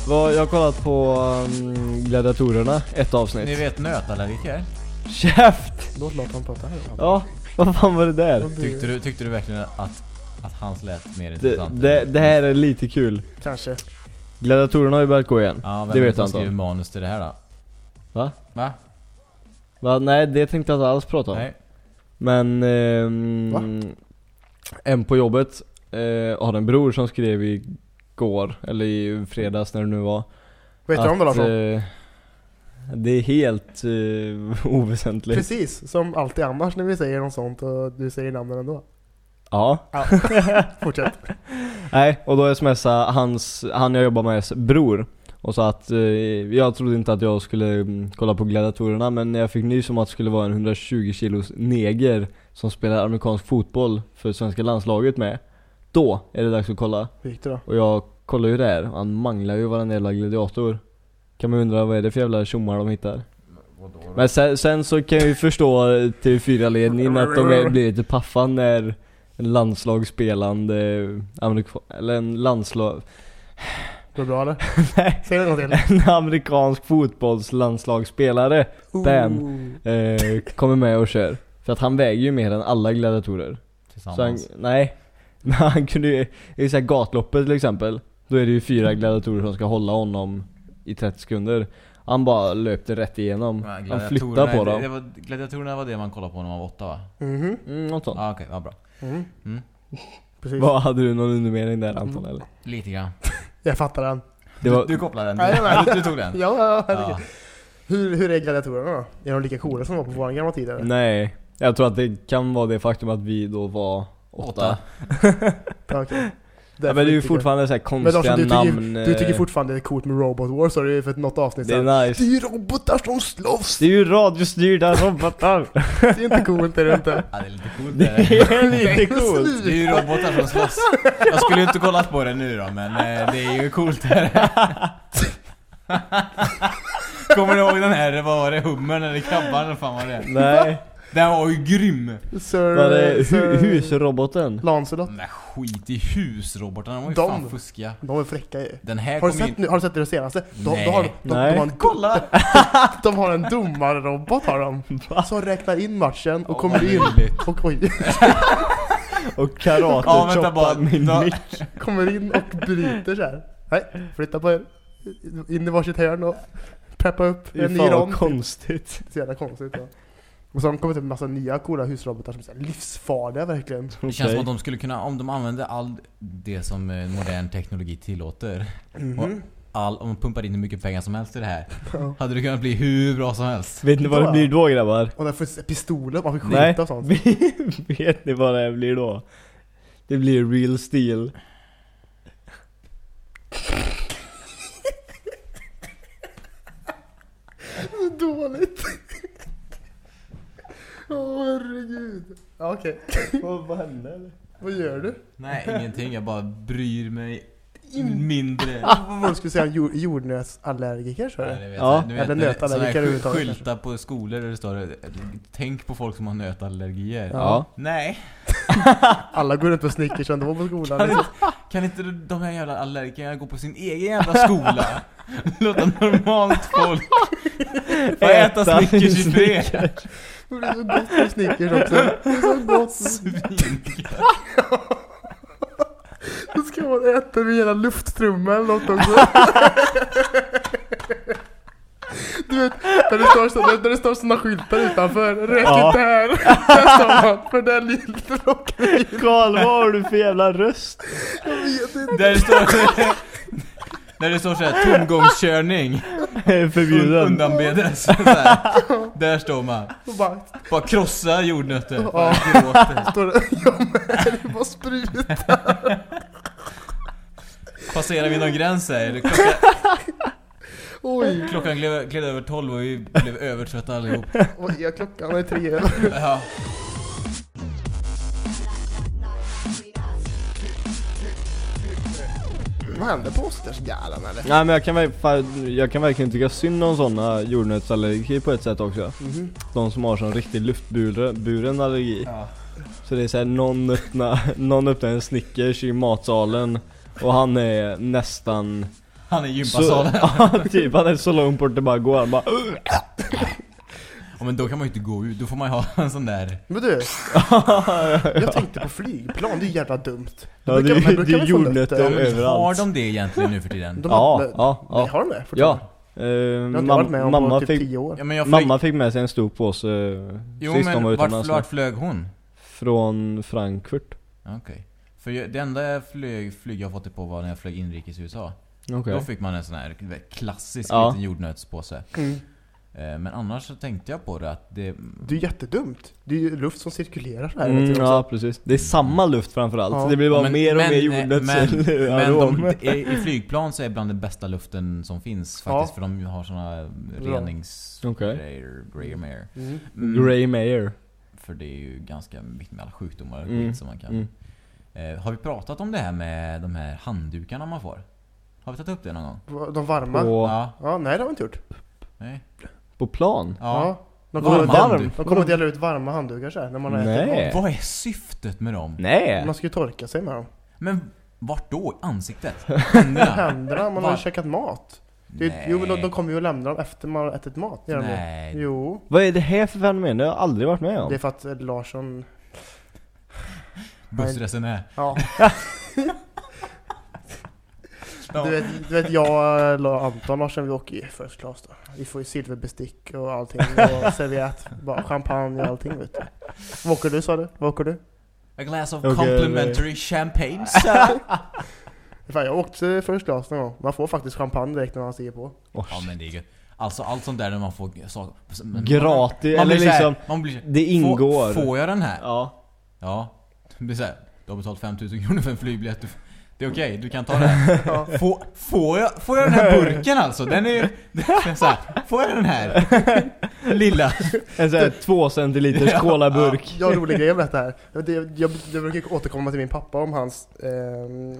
Vad, jag har kollat på um, Gladiatorerna, ett avsnitt. Ni vet nötallergiker? Käft! Låt Larsson prata här. Ja, vad fan var det där? Tyckte du, tyckte du verkligen att, att hans lät mer Det, intressant? det, det här är lite kul. Kanske. Gladiatorerna har ju börjat gå igen. Ja, det vet jag skriver inte. manus till det här då? Va? Va? Va? Nej, det tänkte jag inte alls prata om. Nej. Men ehm, en på jobbet eh, har en bror som skrev igår, eller i fredags när det nu var. Vad heter de då Larsson? eh, Det är helt eh, oväsentligt. Precis, som alltid annars när vi säger något sånt och du säger namnen ändå. Ja. Ja. Fortsätt. Nej, och då smsade hans, han jag jobbar med bror och sa att eh, jag trodde inte att jag skulle mm, kolla på gladiatorerna men när jag fick nys om att det skulle vara en 120 kilos neger som spelar amerikansk fotboll för svenska landslaget med. Då är det dags att kolla. Hur gick det då? Och jag kollar ju där han manglar ju varenda jävla gladiator. Kan man undra vad är det för jävla tjommar de hittar? Men sen, sen så kan jag ju förstå TV4-ledningen att de är- blir lite paffa när en landslagsspelande amerika- eller en landslag Går det bra eller? Nej. Säg det till. en amerikansk fotbollslandslagsspelare Bam. eh, kommer med och kör. För att han väger ju mer än alla gladiatorer. Så han, Tillsammans. nej. Men han kunde ju, i så här gatloppet till exempel, då är det ju fyra gladiatorer som ska hålla honom i 30 sekunder. Han bara löpte rätt igenom. Ja, Han flyttade på det- dem. Det var, gladiatorerna var det man kollade på när man var åtta va? Mhm. Mm, något sånt. Ja okej, vad bra. Mm. Mm. Precis. Vad, hade du någon undermening där Anton eller? Lite grann. Jag fattar den. Det var, Du, du kopplade den? Nej, Du, nej. du tog den? Ja, ja. Hur, hur är gladiatorerna då? Är de lika coola som de var på vår gamla tid eller? nej. Jag tror att det kan vara det faktum att vi då var åtta. Åtta. Okej. Ja, men det är ju fortfarande så här Men konstiga du tycker, namn. du tycker eh, fortfarande det är coolt med Robot Wars, har du för något avsnitt Det är nice. Det är robotar som slåss! Det är ju radiostyrda robotar! Det är inte coolt, är det inte? Ja det är lite coolt Det är. lite coolt! Det är ju robotar som slåss. Jag skulle ju inte kollat på det nu då, men eh, det är ju coolt det. Kommer ni ihåg den här, vad var det, hummern eller krabban eller fan var det? Nej. Den var ju grym! Sir, Var det hu Sir husroboten? Lancelot. Men skit i husrobotarna, de var ju De- fan fuskiga. De är fräcka ju. Den här Har du, sett, in... har du sett det senaste? De, Nej. de, har, de, de, Nej. har en, Kolla! de har en domarrobot har de. Som räknar in matchen och Åh, kommer in. Och oj, Och karate Ja, vänta bara. min Nå- mick. kommer in och bryter så här. Nej, flytta på er. In i varsitt hörn och peppa upp Det är en ny fan vad rond. konstigt. Så jävla konstigt ja. Och så har de kommit upp en massa nya coola husrobotar som är så här livsfarliga verkligen. Det känns som att de skulle kunna, om de använde all det som eh, modern teknologi tillåter. Mhm. All, om de pumpar in hur mycket pengar som helst i det här. Ja. Hade det kunnat bli hur bra som helst. Vet ni vad det blir då grabbar? Och där finns pistoler, man får Nej, skjuta och sånt. vet ni vad det blir då? Det blir real steel. Dåligt. Åh herregud. Ja, okej. Vad hände eller? Vad gör du? Nej, ingenting. Jag bara bryr mig mindre. Vad du skulle säga, jord, jordnötsallergiker så Ja, är det vet Ja. jag. Du vet, Eller när det- nötallergiker såna här överhuvudtaget sky- Skyltar på skolor där det står Tänk på folk som har nötallergier. Ja. Nej. Alla går runt med Snickers ändå på skolan. Kan Liksom. inte, kan inte de här jävla allergikerna gå på sin egen jävla skola? Låta normalt folk få äta Snickers i fred. Det är så gott med Snickers också. Det är så gott. Svingött. Då ska man äta med hela lufttrumman eller något också. Du vet, när det står, så, när det står såna skyltar utanför. Rök Ja. inte här. Där står man. För där lite in. Karl, vad har du för jävla röst? Jag vet inte. Där det står Där det står såhär tomgångskörning Förbjuden. Undanbedes såhär. Där står man Och bara, Bara krossa jordnötter Ja. Gråter står det, jag med. Det bara sprutar. Passerar vi någon gräns här? Klockan, Oj. klockan gled, gled över 12 och vi blev övertrötta allihop Oj, ja, klockan är tre. ja. Vad händer på Oscarsgalan eller? Nej men jag kan, jag kan verkligen tycka synd om sådana jordnötsallergiker på ett sätt också. Mhm. De som har sån riktig luftburen allergi. Ja. Så det är såhär, någon öppnar, någon öppnar en Snickers i matsalen och han är nästan Han är i gympasalen ja, typ han är så långt bort det bara går, han bara ja, men då kan man ju inte gå ut, då får man ju ha en sån där Men du, jag tänkte på flygplan, det är jävla dumt. Ja, det, Brukar- är- brukar det är jordnötter nötter? Har överallt. de det egentligen nu för tiden? De Ja, har, ja, ja. har de det? Ja. Eh, Jag har varit med om mamma, typ fick, tio år. Ja men jag flög, mamma fick med sig en stor påse Jo sist de men var vart, utomlands. vart flög hon? Från Frankfurt. Okej För jag, det enda flög, flyg jag fått det på var när jag flög inrikes i USA Okej. Då fick man en sån här klassisk Ja. liten jordnötspåse Mm. Eh, Men annars så tänkte jag på det att det... Det är jättedumt. Det är ju luft som cirkulerar så här. Mm, ja precis. Det är samma luft framförallt. Ja. Det blir bara Men- mer och men- mer Men, men jordnötsarom. de, i, flygplan så är bland den bästa luften som finns faktiskt Ja. För de har såna Bra. reningsgrejer, Okej. grejer med Mm. mm, Grey Mayer. För det är ju ganska viktigt med alla sjukdomar och Mm, skit som man kan Mm. eh, Har vi pratat om det här med de här handdukarna man får? Har vi tagit upp det någon gång? De varma? På, Ja, Ja, nej det har vi inte gjort. nej? På plan? Ja. De Varma kommer, handduk. de kommer dela ut varma handdukar så här, när man äter Nej. mat. Vad är syftet med dem? Nej! Man ska ju torka sig med dem. Men vart då? I ansiktet? Händerna? Händerna, man har ju käkat mat. Det, Nej. jo men de, de kommer ju att lämna dem efter man har ätit mat. Gör de? Nej. Jo. Vad är det här för fenomen? Det har jag aldrig varit med om. Det är för att Larsson... Bussresenär. Ja. Du vet, du vet jag och Anton Larsson, vi åker ju first class då. Vi får ju silverbestick och allting och serviett. Bara champagne och allting vet du. Vad åker du sa du? Vad åker du? A glass of Okej, complimentary champagne, sir. Fan, jag åkte first class någon gång. Man får faktiskt champagne direkt när man stiger på. Oj. Ja men det är gött. Alltså allt sånt där när man får saker... Gratis, man eller blir så här- liksom, Man blir, det ingår. Får, får jag den här? Ja. Ja. Det blir såhär, du har betalt 5000 kronor för en flygbiljett. Det är okej, du kan ta den. Ja. Får, får, jag, får jag den här burken alltså? Den är ju... den är Så här, får jag den här? Lilla. En sån här två centiliters Ja. colaburk. Jag har en rolig grej om detta här. Det, jag, jag brukar återkomma till min pappa om hans, ehm,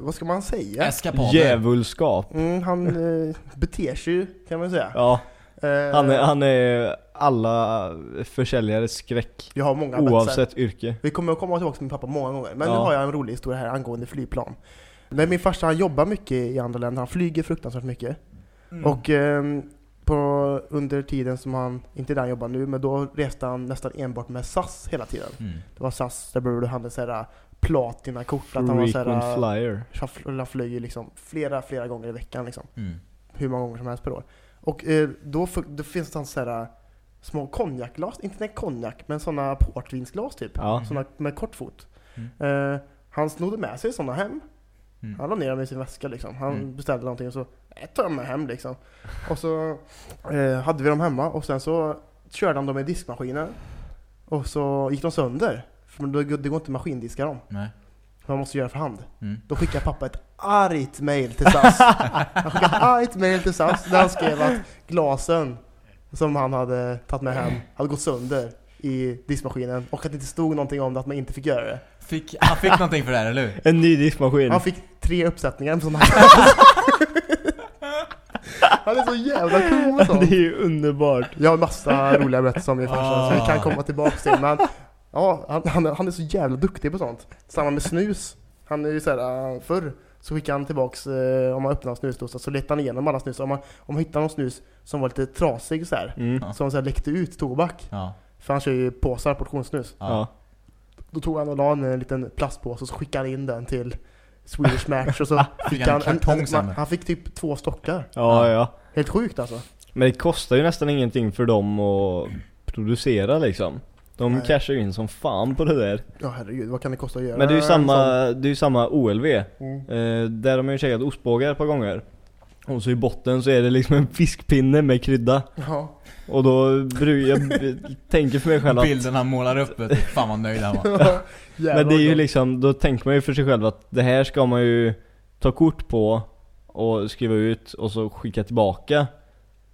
vad ska man säga? Eskapader. Djävulskap. Mm, han eh, beter sig ju, kan man säga. Ja, Eh, han är, han är, alla försäljares skräck. Jag har många. Oavsett yrke. Vi kommer att komma tillbaka till min pappa många gånger. Men Ja. nu har jag en rolig historia här angående flygplan. Men min farsa han jobbar mycket i andra länder, han flyger fruktansvärt mycket. Mm. Och ehm, på, under tiden som han, inte där han jobbar nu, men då reste han nästan enbart med SAS hela tiden. Mm. Det var SAS, där behövde han såhär platinakort, att han var Frequent såhär, flyer. han fl- han flög liksom flera, flera gånger i veckan liksom. Mm. Hur många gånger som helst per år. Och eh, då, då finns det sådana små konjakglas, inte nej, konjak, men sådana portvinsglas typ. Ja. Sådana med kort fot. Mm. Eh, han snodde med sig sådana hem. Mm. Han la ner dem i sin väska liksom. Han Mm. beställde någonting och så jag tar dem med hem liksom. Och så eh, hade vi dem hemma och sen så körde han dem i diskmaskinen. Och så gick de sönder. För det, det går inte att maskindiska dem. Nej. Man måste göra för hand. Mm. Då skickade pappa ett argt mail till SAS. Han skickade ett argt mail till SAS där han skrev att glasen som han hade tagit med hem hade gått sönder i diskmaskinen och att det inte stod någonting om det att man inte fick göra det. Fick, han fick någonting för det här, eller hur? En ny diskmaskin. Han fick tre uppsättningar med sådana här. Han är så jävla cool med sånt. det är ju underbart. Jag har massa roliga berättelser om min farsa som vi kan Ah. komma tillbaka till. Men ja, han, han, han är så jävla duktig på sånt. Samma med snus. Han är ju såhär, äh, förr så skickade han tillbaks, eh, om man öppnade en snusdosa så letade han igenom alla snus. Om man, om man hittade någon snus som var lite trasig så här, Mm. Som så här läckte ut tobak. Ja. För han kör ju påsar portionssnus. Ja. Då tog han och la en, en liten plastpåse och så skickade han in den till Swedish Match och så fick han en en, en, han fick typ två stockar. Ja, ja. Helt sjukt alltså. Men det kostar ju nästan ingenting för dem att producera liksom. De Nej. cashar in som fan på det där. Ja herregud, vad kan det kosta att göra Men det är ju samma, det är ju samma OLV. Mm. Eh, där har man ju käkat ostbågar ett par gånger. Och så i botten så är det liksom en fiskpinne med krydda. Ja. Och då bru- jag tänker för mig själv att Bilden han målar upp, vet du. fan vad nöjd han var. Men det är ju liksom, då tänker man ju för sig själv att det här ska man ju ta kort på och skriva ut och så skicka tillbaka.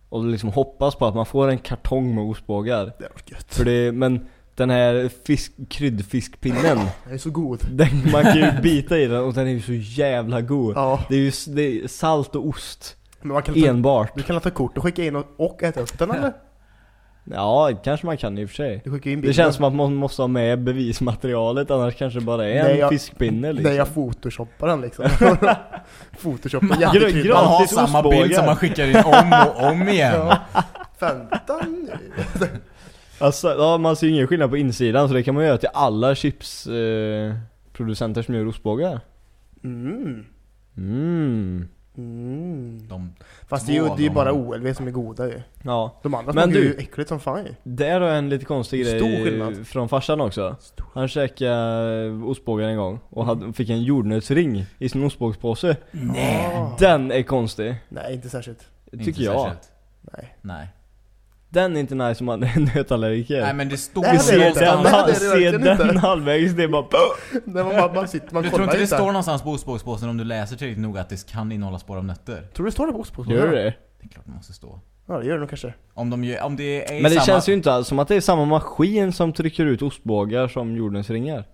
Och liksom hoppas på att man får en kartong med ostbågar. Det var gött. För det, men den här fisk, kryddfiskpinnen, Den är så god. den, man kan ju bita i den och den är ju så jävla god. Ja. Det är ju det är salt och ost, Men man kan ta, enbart. du kan ta kort och skicka in och, och äta upp den eller? Ja, kanske man kan i och för sig. Du skickar in Det känns som att man måste ha med bevismaterialet annars kanske det bara är Nej, en jag- fiskpinne liksom. Nej jag photoshoppar den liksom. Photoshoppar Gra- jättekrydda. Man har samma ostbågar. bild som man skickar in om och om igen. Ja. Vänta nu. Alltså, ja, man ser ju ingen skillnad på insidan så det kan man göra till alla chipsproducenter eh, som gör ostbågar. Mm. Mm. Mm. De, Fast det är ju, det är ju bara. OLV som är goda ju. Ja. De andra Men smakar du- ju äckligt som fan ju. Där har jag en lite konstig Stor grej skillnad. från farsan också. Han käkade ostbågar en gång och hade, fick en jordnötsring i sin ostbågspåse. Nej. Den är konstig, Nej, inte särskilt. tycker inte jag. särskilt. Nej. Nej. Den är inte nice om man är nötallergiker. Nej men det står det det det är det se den halvvägs, det är bara Nej, man, man, man sitter, man Du tror inte det inte. står någonstans på ostbågspåsen om du läser tillräckligt noga att det kan innehålla spår av nötter? Tror du det står det på ostpåsen? Gör det? Det är klart det måste stå. Ja, det gör det nog kanske. Om, de gör, om det är Men det samma... känns ju inte alls som att det är samma maskin som trycker ut ostbågar som jordnötsringar.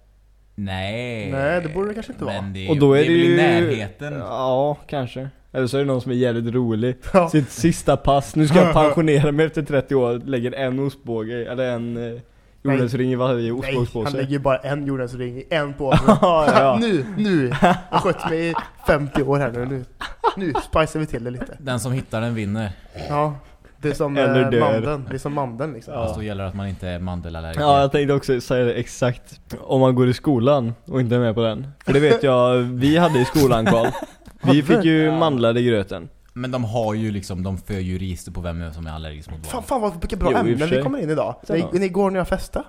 Nej. Nej, det borde det kanske inte vara. Det Och då är det det är väl ju... i närheten. Ja, kanske. Eller så är det någon som är jävligt rolig. Ja. Sitt sista pass, nu ska jag pensionera mig efter 30 år, lägger en ostbåge, eller en eh, jordnötsring i varje Nej, han ostbågspåse. lägger ju bara en jordnötsring i en påse. ja, ja. nu, nu! Jag har skött mig i 50 år här nu. Nu, nu spicar vi till det lite. Den som hittar den vinner. Ja, det är som Eller eh, dör. mandeln. Det är som mandeln liksom. Fast då gäller det att man inte är mandelallergiker. Ja, jag tänkte också säga det exakt. Om man går i skolan och inte är med på den. För det vet jag, vi hade i skolan Karl. Vi fick ju Ja. mandlar i gröten. Men de har ju liksom, de för ju register på vem som är allergisk mot Fan, vad. fan vad, vilka bra Jo, i och för ämnen vi sig. kommer in idag. Så då. När, igår när jag festade,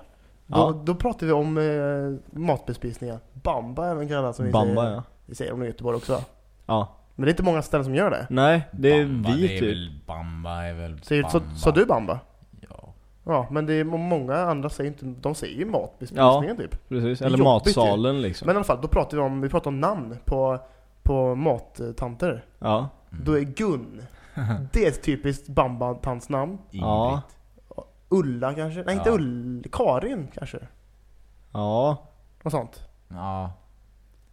då, Ja. då pratade vi om eh, matbespisningar. Bamba även kallat som vi Bamba säger. ja. Vi säger om i Göteborg också. Ja. Men det är inte många ställen som gör det. Nej, det är Bamba, vi det är typ. väl, Bamba är väl Säger, så, bamba. sa du bamba? Ja. Ja, men det är må- många andra säger inte, de säger ju matbespisningen typ. Precis, är eller jobbigt ju. matsalen liksom. Men i alla fall, då pratar vi om, vi pratar om namn på, på mattanter. Ja. Då är Gun, det är ett typiskt bamba-tants namn. Ingrid. Ja. Ulla kanske? Nej inte Ja. Ull, Karin kanske? Ja. Något sånt. Ja.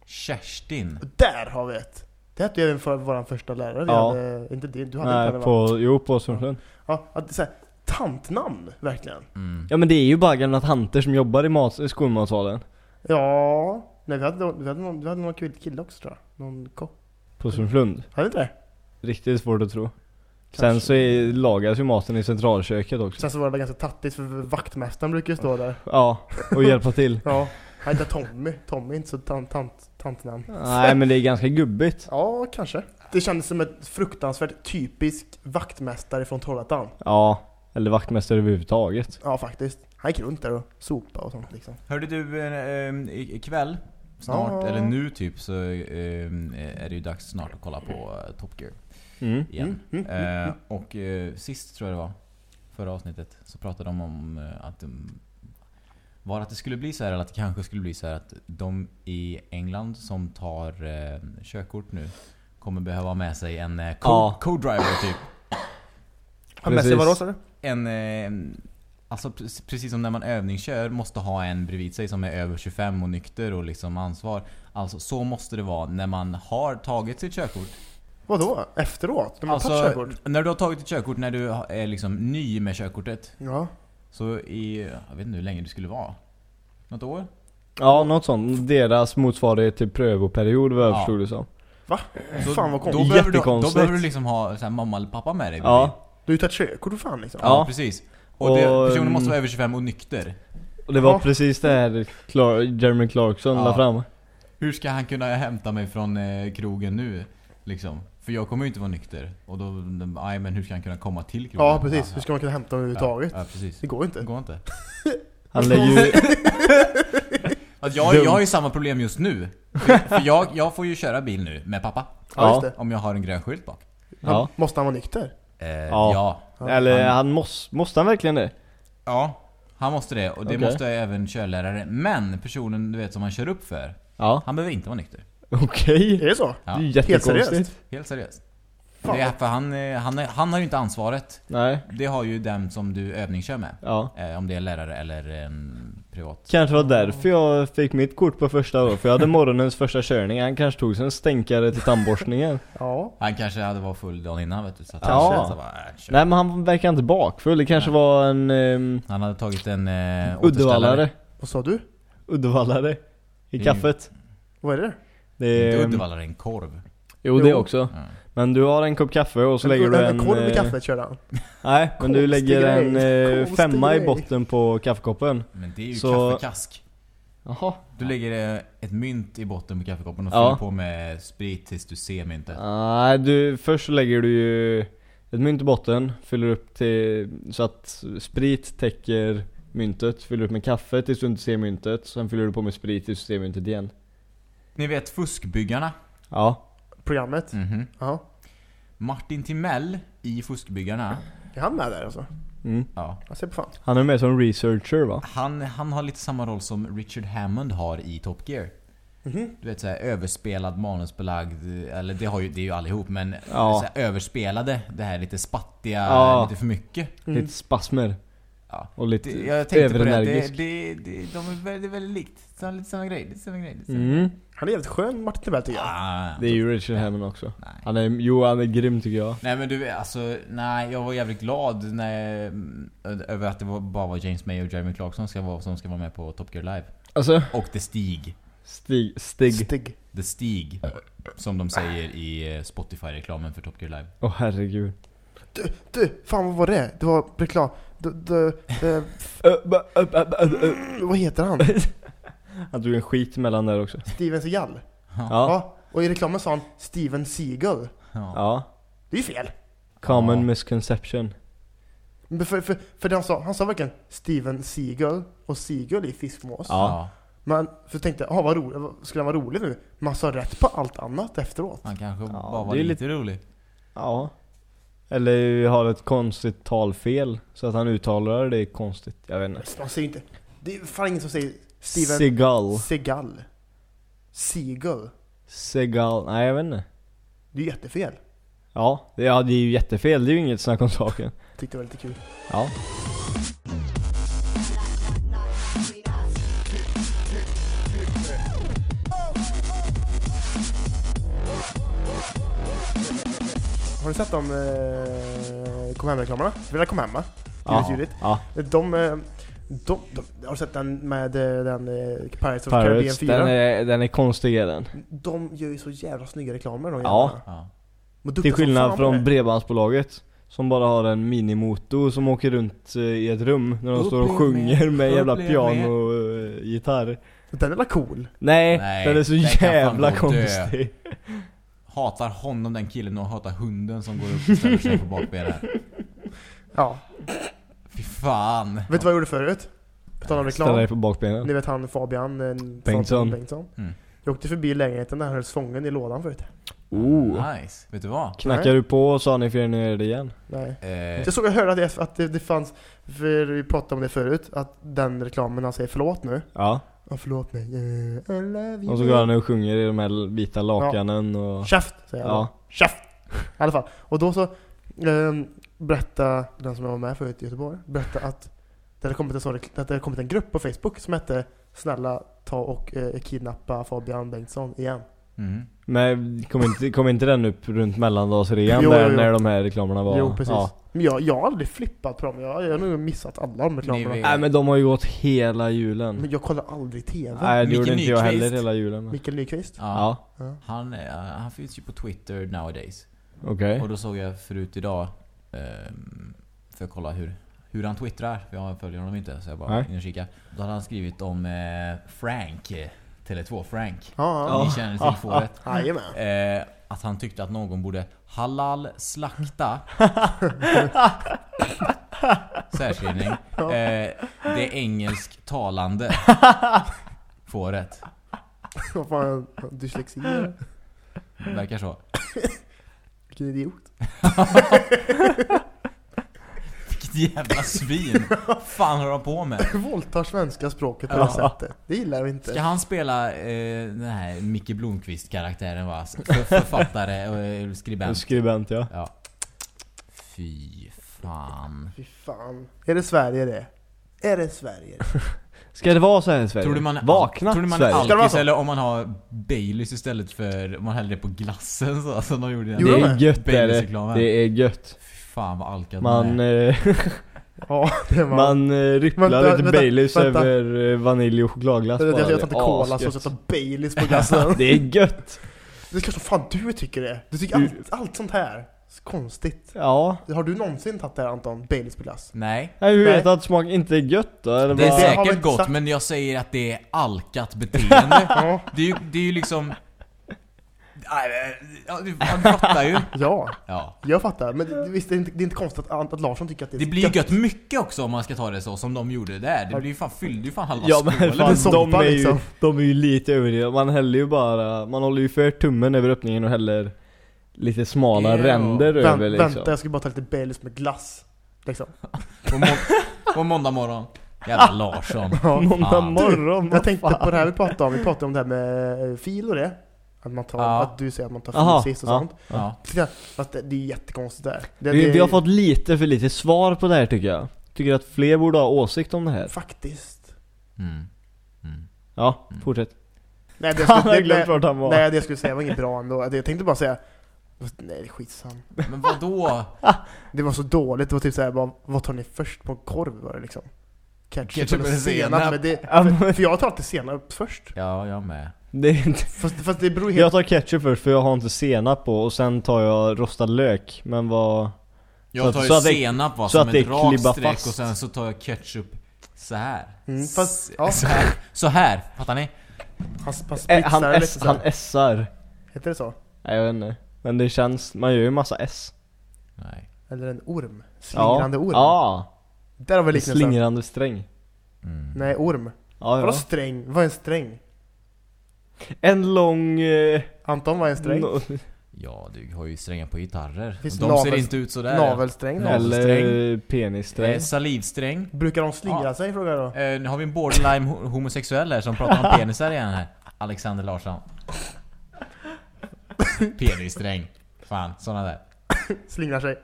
Kerstin. Och där har vi ett! Det hette ju även för vår första lärare. Vi Ja. hade, inte det, du hade Nej, inte det, va? på, jo på Sundsund. Ja, att så här, tantnamn, verkligen. Mm. Ja men det är ju bara gamla tanter som jobbar i mat, i skolmatsalen. Ja, nej vi hade, någon- vi hade, någon, vi hade någon kille kille också tror jag. Någon kock. På Strömslund. Hade vi inte det? Riktigt svårt att tro. Sen Kanske. så är, lagas ju maten i centralköket också. Sen så var det ganska tattigt för vaktmästaren brukar ju stå där. Ja, och hjälpa till. Ja, han heter Tommy. Tommy är inte så tant, tant, tantnamn. Nej men det är ganska gubbigt. Ja, kanske. Det kändes som ett fruktansvärt typisk vaktmästare från Trollhättan. Ja, eller vaktmästare överhuvudtaget. Ja, faktiskt. Han gick runt där och sopa och sånt liksom. Hörde du, eh, eh, i- ikväll snart, Ja. eller nu typ, så eh, är det ju dags snart att kolla på eh, Top Gear Mm. igen. Mm, mm, Eh, och eh, sist tror jag det var, förra avsnittet, så pratade de om eh, att um, var att det skulle bli så här, eller att det kanske skulle bli så här att de i England som tar eh, körkort nu kommer behöva ha med sig en eh, co- Ja. co-driver typ. Han med sig vadå sa du? En, eh, alltså pre- precis som när man övningskör måste ha en bredvid sig som är över 25 och nykter och liksom ansvar. Alltså så måste det vara när man har tagit sitt körkort. Vadå? Efteråt? När man har tagit Alltså, körkort? när du har tagit ett körkort, när du är liksom ny med körkortet. Ja. Så i, jag vet inte hur länge det skulle vara. Något år? Ja, något sånt. Deras motsvarighet till prövoperiod vad jag Ja. förstod det som. Va? Så Fan vad då konstigt. behöver, du, då behöver du liksom ha så här, mamma eller pappa med dig. Ja, Du har ju tagit körkort för fan liksom. ja, Ja. precis. Och, det, personen måste mm, vara över 25 och nykter. och det var Ja. precis det här Clar- Jeremy Clarkson Ja. la fram. Hur ska han kunna hämta mig från eh, krogen nu? Liksom. För jag kommer ju inte vara nykter. Och då, nej men hur ska han kunna komma till krogen? Ja, precis. Hur ska man kunna hämta dem överhuvudtaget? Ja, ja precis. Det går ju Det inte. går inte. Han lägger ju... Jag, jag har ju samma problem just nu. För, för jag, jag får ju köra bil nu med pappa. Ja, just det. Om jag har en grön skylt bak. Han, Ja. Måste han vara nykter? Eh, Ja. ja. Eller Han- han måste, måste han verkligen det? Ja. Han måste det. Och det Okej. måste även körlärare. Men personen du vet som han kör upp för. Ja, Han behöver inte vara nykter. okej. Är det så? Ja. Det är ju Helt jättekonstigt. seriöst? Helt seriöst. Fan. Det är för han, eh, han, är, han har ju inte ansvaret. Nej, Det har ju den som du övningskör med. ja. Eh, om det är lärare eller en privat. Kanske var därför jag fick mitt kort på första då, för jag hade morgonens första körning. Han kanske tog sig en stänkare till tandborstningen. Ja. Han kanske hade varit full dagen innan vet du. Så att Ja. han så bara, äh, kör. Nej men han verkar inte bakfull, det kanske Nej. var en um, Han hade tagit en eh, Uddevallare. Vad sa du? Uddevallare. I Det är- kaffet. Vad är det? Det Inte är, Uddevallare, en korv. Jo det Jo. också. Ja. Men du har en kopp kaffe och så lägger du en... Korv i eh, kaffet körde han. Nej, men du lägger en grej. eh, Konstig femma i botten på kaffekoppen. Men det är ju Så- kaffekask. Jaha. Du lägger eh, ett mynt i botten på kaffekoppen och Ja. fyller på med sprit tills du ser myntet. Nej, du, först lägger du ju ett mynt i botten, fyller upp till så att sprit täcker myntet, fyller upp med kaffe tills du inte ser myntet, sen fyller du på med sprit tills du ser myntet igen. Ni vet Fuskbyggarna? Ja. Programmet. Mhm. Ja. Martin Timell i Fuskbyggarna. Är han med där alltså? Mm. Ja. Jag ser på fan. Han är med som researcher va? Han, han har lite samma roll som Richard Hammond har i Top Gear. Mhm. Du vet såhär överspelad, manusbelagd, eller det har ju, det är ju allihop men Ja. så här, överspelade, det här lite spattiga, Ja. lite för mycket. Mm. Lite spasmer. Ja. Och lite Det, jag tänkte på det, det, överenergisk. det, det, de är väldigt, väldigt likt. Så, lite samma grej, lite samma grej. Lite samma Mm. Han är jävligt skön Martin Timell tycker jag. Ah, Det är ju Richard Hammond också. nej. Han är, jo han är grym tycker jag. Nej men du, alltså, nej jag var jävligt glad när, över att det var, bara var James May och Jeremy Clarkson ska vara, som ska vara med på Top Gear Live. Alltså, Och The Stig. Stig, Stig. Stig. The Stig. Som de säger i eh, Spotify-reklamen för Top Gear Live. Åh herregud. Du, du, fan vad var det? Det var reklam. Du, du, eh, vad heter han? Han tog en skit mellan där också. Steven Seagal? Ja. Ja. Och i reklamen sa han Steven Seagal. ja. Ja. Det är ju fel. Common Ja. misconception. Men för, för, för det han sa, han sa verkligen Steven Seagal och Seagal i fiskmås. Ja. Men för jag tänkte, jaha vad roligt, skulle han vara rolig nu? Men han sa rätt på allt annat efteråt. Han kanske Ja, bara var det är lite rolig. Ja. Eller har ett konstigt talfel. Så att han uttalar det konstigt. Jag vet inte. Man säger inte, det är fan ingen som säger Steven Segal. Seagal. Seagal. Segal. Nej jag vet inte. Det är jättefel. Ja, det, ja, det är ju jättefel. Det är ju inget snack om saken. Tyckte det var lite kul. Ja. Har du sett de eh, kom hem-reklamerna? Vill jag komma hem va? Ja, ja. De, eh, de, de, har du sett den med eh, den eh, Pirates of the Caribbean Pirates, 4? den är, den är konstig är den. De gör ju så jävla snygga reklamer de Ja. Ja. De Till skillnad från. Bredbandsbolaget Som bara har en minimotor som åker runt eh, i ett rum när de står och sjunger med, med jävla upplev piano och eh, gitarr Den är väl cool? Nej, Nej, den är så den jävla och dö. konstig Hatar honom den killen och hatar hunden som går upp och ställer sig på bakbenen. Ja. Fy fan. Vet du vad jag gjorde förut? På tal om Ställa dig reklam. på bakbenen Ni vet han Fabian eh, Bengtsson. Bengtsson. Mm. Jag åkte förbi lägenheten där han höll fången i lådan förut. Oh, Nice. Vet du vad? knackar Nej. du på och sa ni för att göra det igen? Nej. Eh, Jag såg jag hörde att det, att det, det fanns, för vi pratade om det förut, att den reklamen han säger förlåt nu. Ja, Ja förlåt mig. Eh, I love you. och så går han och sjunger i de här vita lakanen och... Käft! Säger jag Ja. då. Käft! I alla fall. Och då så eh, berätta den som jag var med förut i Göteborg, berätta att det hade kommit en, sån, att det hade kommit en grupp på Facebook som hette Snälla ta och eh, kidnappa Fabian Bengtsson igen. mm. Men kom inte, kom inte den upp runt mellandagsrean Jo, där jo, jo. när de här reklamerna var? Jo precis. Ja. Men jag, jag har aldrig flippat på dem, jag, jag har nog missat alla de reklamerna. Nej men de har ju gått hela julen Men jag kollar aldrig TV. Nej det gjorde inte jag Nyqvist. heller hela julen. Mikael Nyqvist? Ja. Ja. Han, han finns ju på Twitter nowadays. okej Och då såg jag förut idag, för att kolla hur, hur han twittrar, för jag följer honom inte så jag bara Nej. in och kika. Då hade han skrivit om eh, Frank, eh, Tele2 Frank. Ja, Ni känner till fåret. ja. Jajamän. Eh, att han tyckte att någon borde halal slakta Särskrivning Ja. eh, Det engelsktalande Fåret Vad fan, dyslexi? Verkar så Vilken idiot. Vilket jävla svin fan har han på med? Våldtar svenska språket på Ja. det sättet. Det gillar vi inte. Ska han spela eh, den här Micke Blomqvist-karaktären va? För, författare och eh, skribent Skribent ja Ja Fy fan Fy fan. Är det Sverige det? Är det Sverige? Ska det vara så här i Sverige? Tror du man är, Vakna tror du man är Sverige Ska det vara alkis så? eller om man har Baileys istället för, om man häller det på glassen så som de gjorde i den Det de är det? gött är det, Baileys-reklamen. det är gött Fy fan vad alkad Man, man är. eh, Ja, det var... man eh, rypplar Vänta, lite vänta, Baileys vänta. över eh, vanilj och chokladglass jag, jag, jag tar inte Det är cola så asgött. sätter Baileys på glassen. Det är gött! det är kanske fan du tycker det. Du tycker allt, allt sånt här. Konstigt. Ja Har du någonsin tagit det här Anton? Baileys på glass? Nej Nej, hur vet att smak inte är gött då? Eller Det är bara- säkert gott sagt. men jag säger att det är alkat beteende Ja. det, är ju, det är ju liksom Nej, ja, du, fattar ju Ja, Ja jag fattar. Men det- visst, det är inte, det är inte konstigt att, att Larsson tycker att det är Det blir ju gött mycket också om man ska ta det så som de gjorde där Det blir ju fan, fyllde ju fan halva Ja men skålen fan, de är, ju, liksom. de är ju lite överdrivna. Man häller ju bara, man håller ju för tummen över öppningen och häller lite smala Ja. ränder Vänt, över liksom. Vänta, jag ska bara ta lite Baileys med glass. Liksom. På, må på måndag morgon Jävla Larsson Ja. Måndag Fan. morgon, vad Jag tänkte fan. på det här vi pratade om, vi pratade om det här med eh, fil och det. Att, man tar, Ja. att du säger att man tar Aha, sist och ja. sånt. Ja. Fast det, det är jättekonstigt där. Det, Vi, det, vi har fått lite för lite svar på det här tycker jag. Tycker att fler borde ha åsikt om det här. Faktiskt. mm. Mm. Ja, Mm. fortsätt. Nej det, Han skulle, nej, nej det jag skulle säga var inget bra ändå. Jag tänkte bara säga Nej skitsam. Men vadå? Det var så dåligt, det var typ såhär bara, vad tar ni först på en korv var det liksom? Ketchup, Ketchup eller senap? Men det, för, för jag tar alltid senap först. Ja, jag med Det är inte... Fast, fast det beror ju Jag helt... tar ketchup först för jag har inte senap på och sen tar jag rostad lök. Men vad... Så Jag att- tar ju så senap va, så som ett rakt streck fast. och sen så tar jag ketchup så här. Mm, fast, ja, Så här, så här, fattar ni? han, han han, såhär. han S'ar. Heter det så? Nej jag vet inte. Men det känns, man gör ju massa S. Nej. Eller en orm? Slingrande ja. orm? Ja. Där har vi En liknelsen. slingrande sträng. Mm. Nej, orm. Ja, Vadå ja. sträng? Vad är en sträng? En lång... Eh, Anton, vad är en sträng? no, Ja, du har ju strängar på gitarrer. Finns de ser inte ut sådär. Navelsträng? Navel- eller penissträng. Eh, salivsträng. Brukar de slingra Ja. sig frågar jag då? Eh, nu har vi en borderline ho- homosexuell här som pratar om penisar igen här. Alexander Larsson. Penissträng. Fan, såna där. Slingrar sig.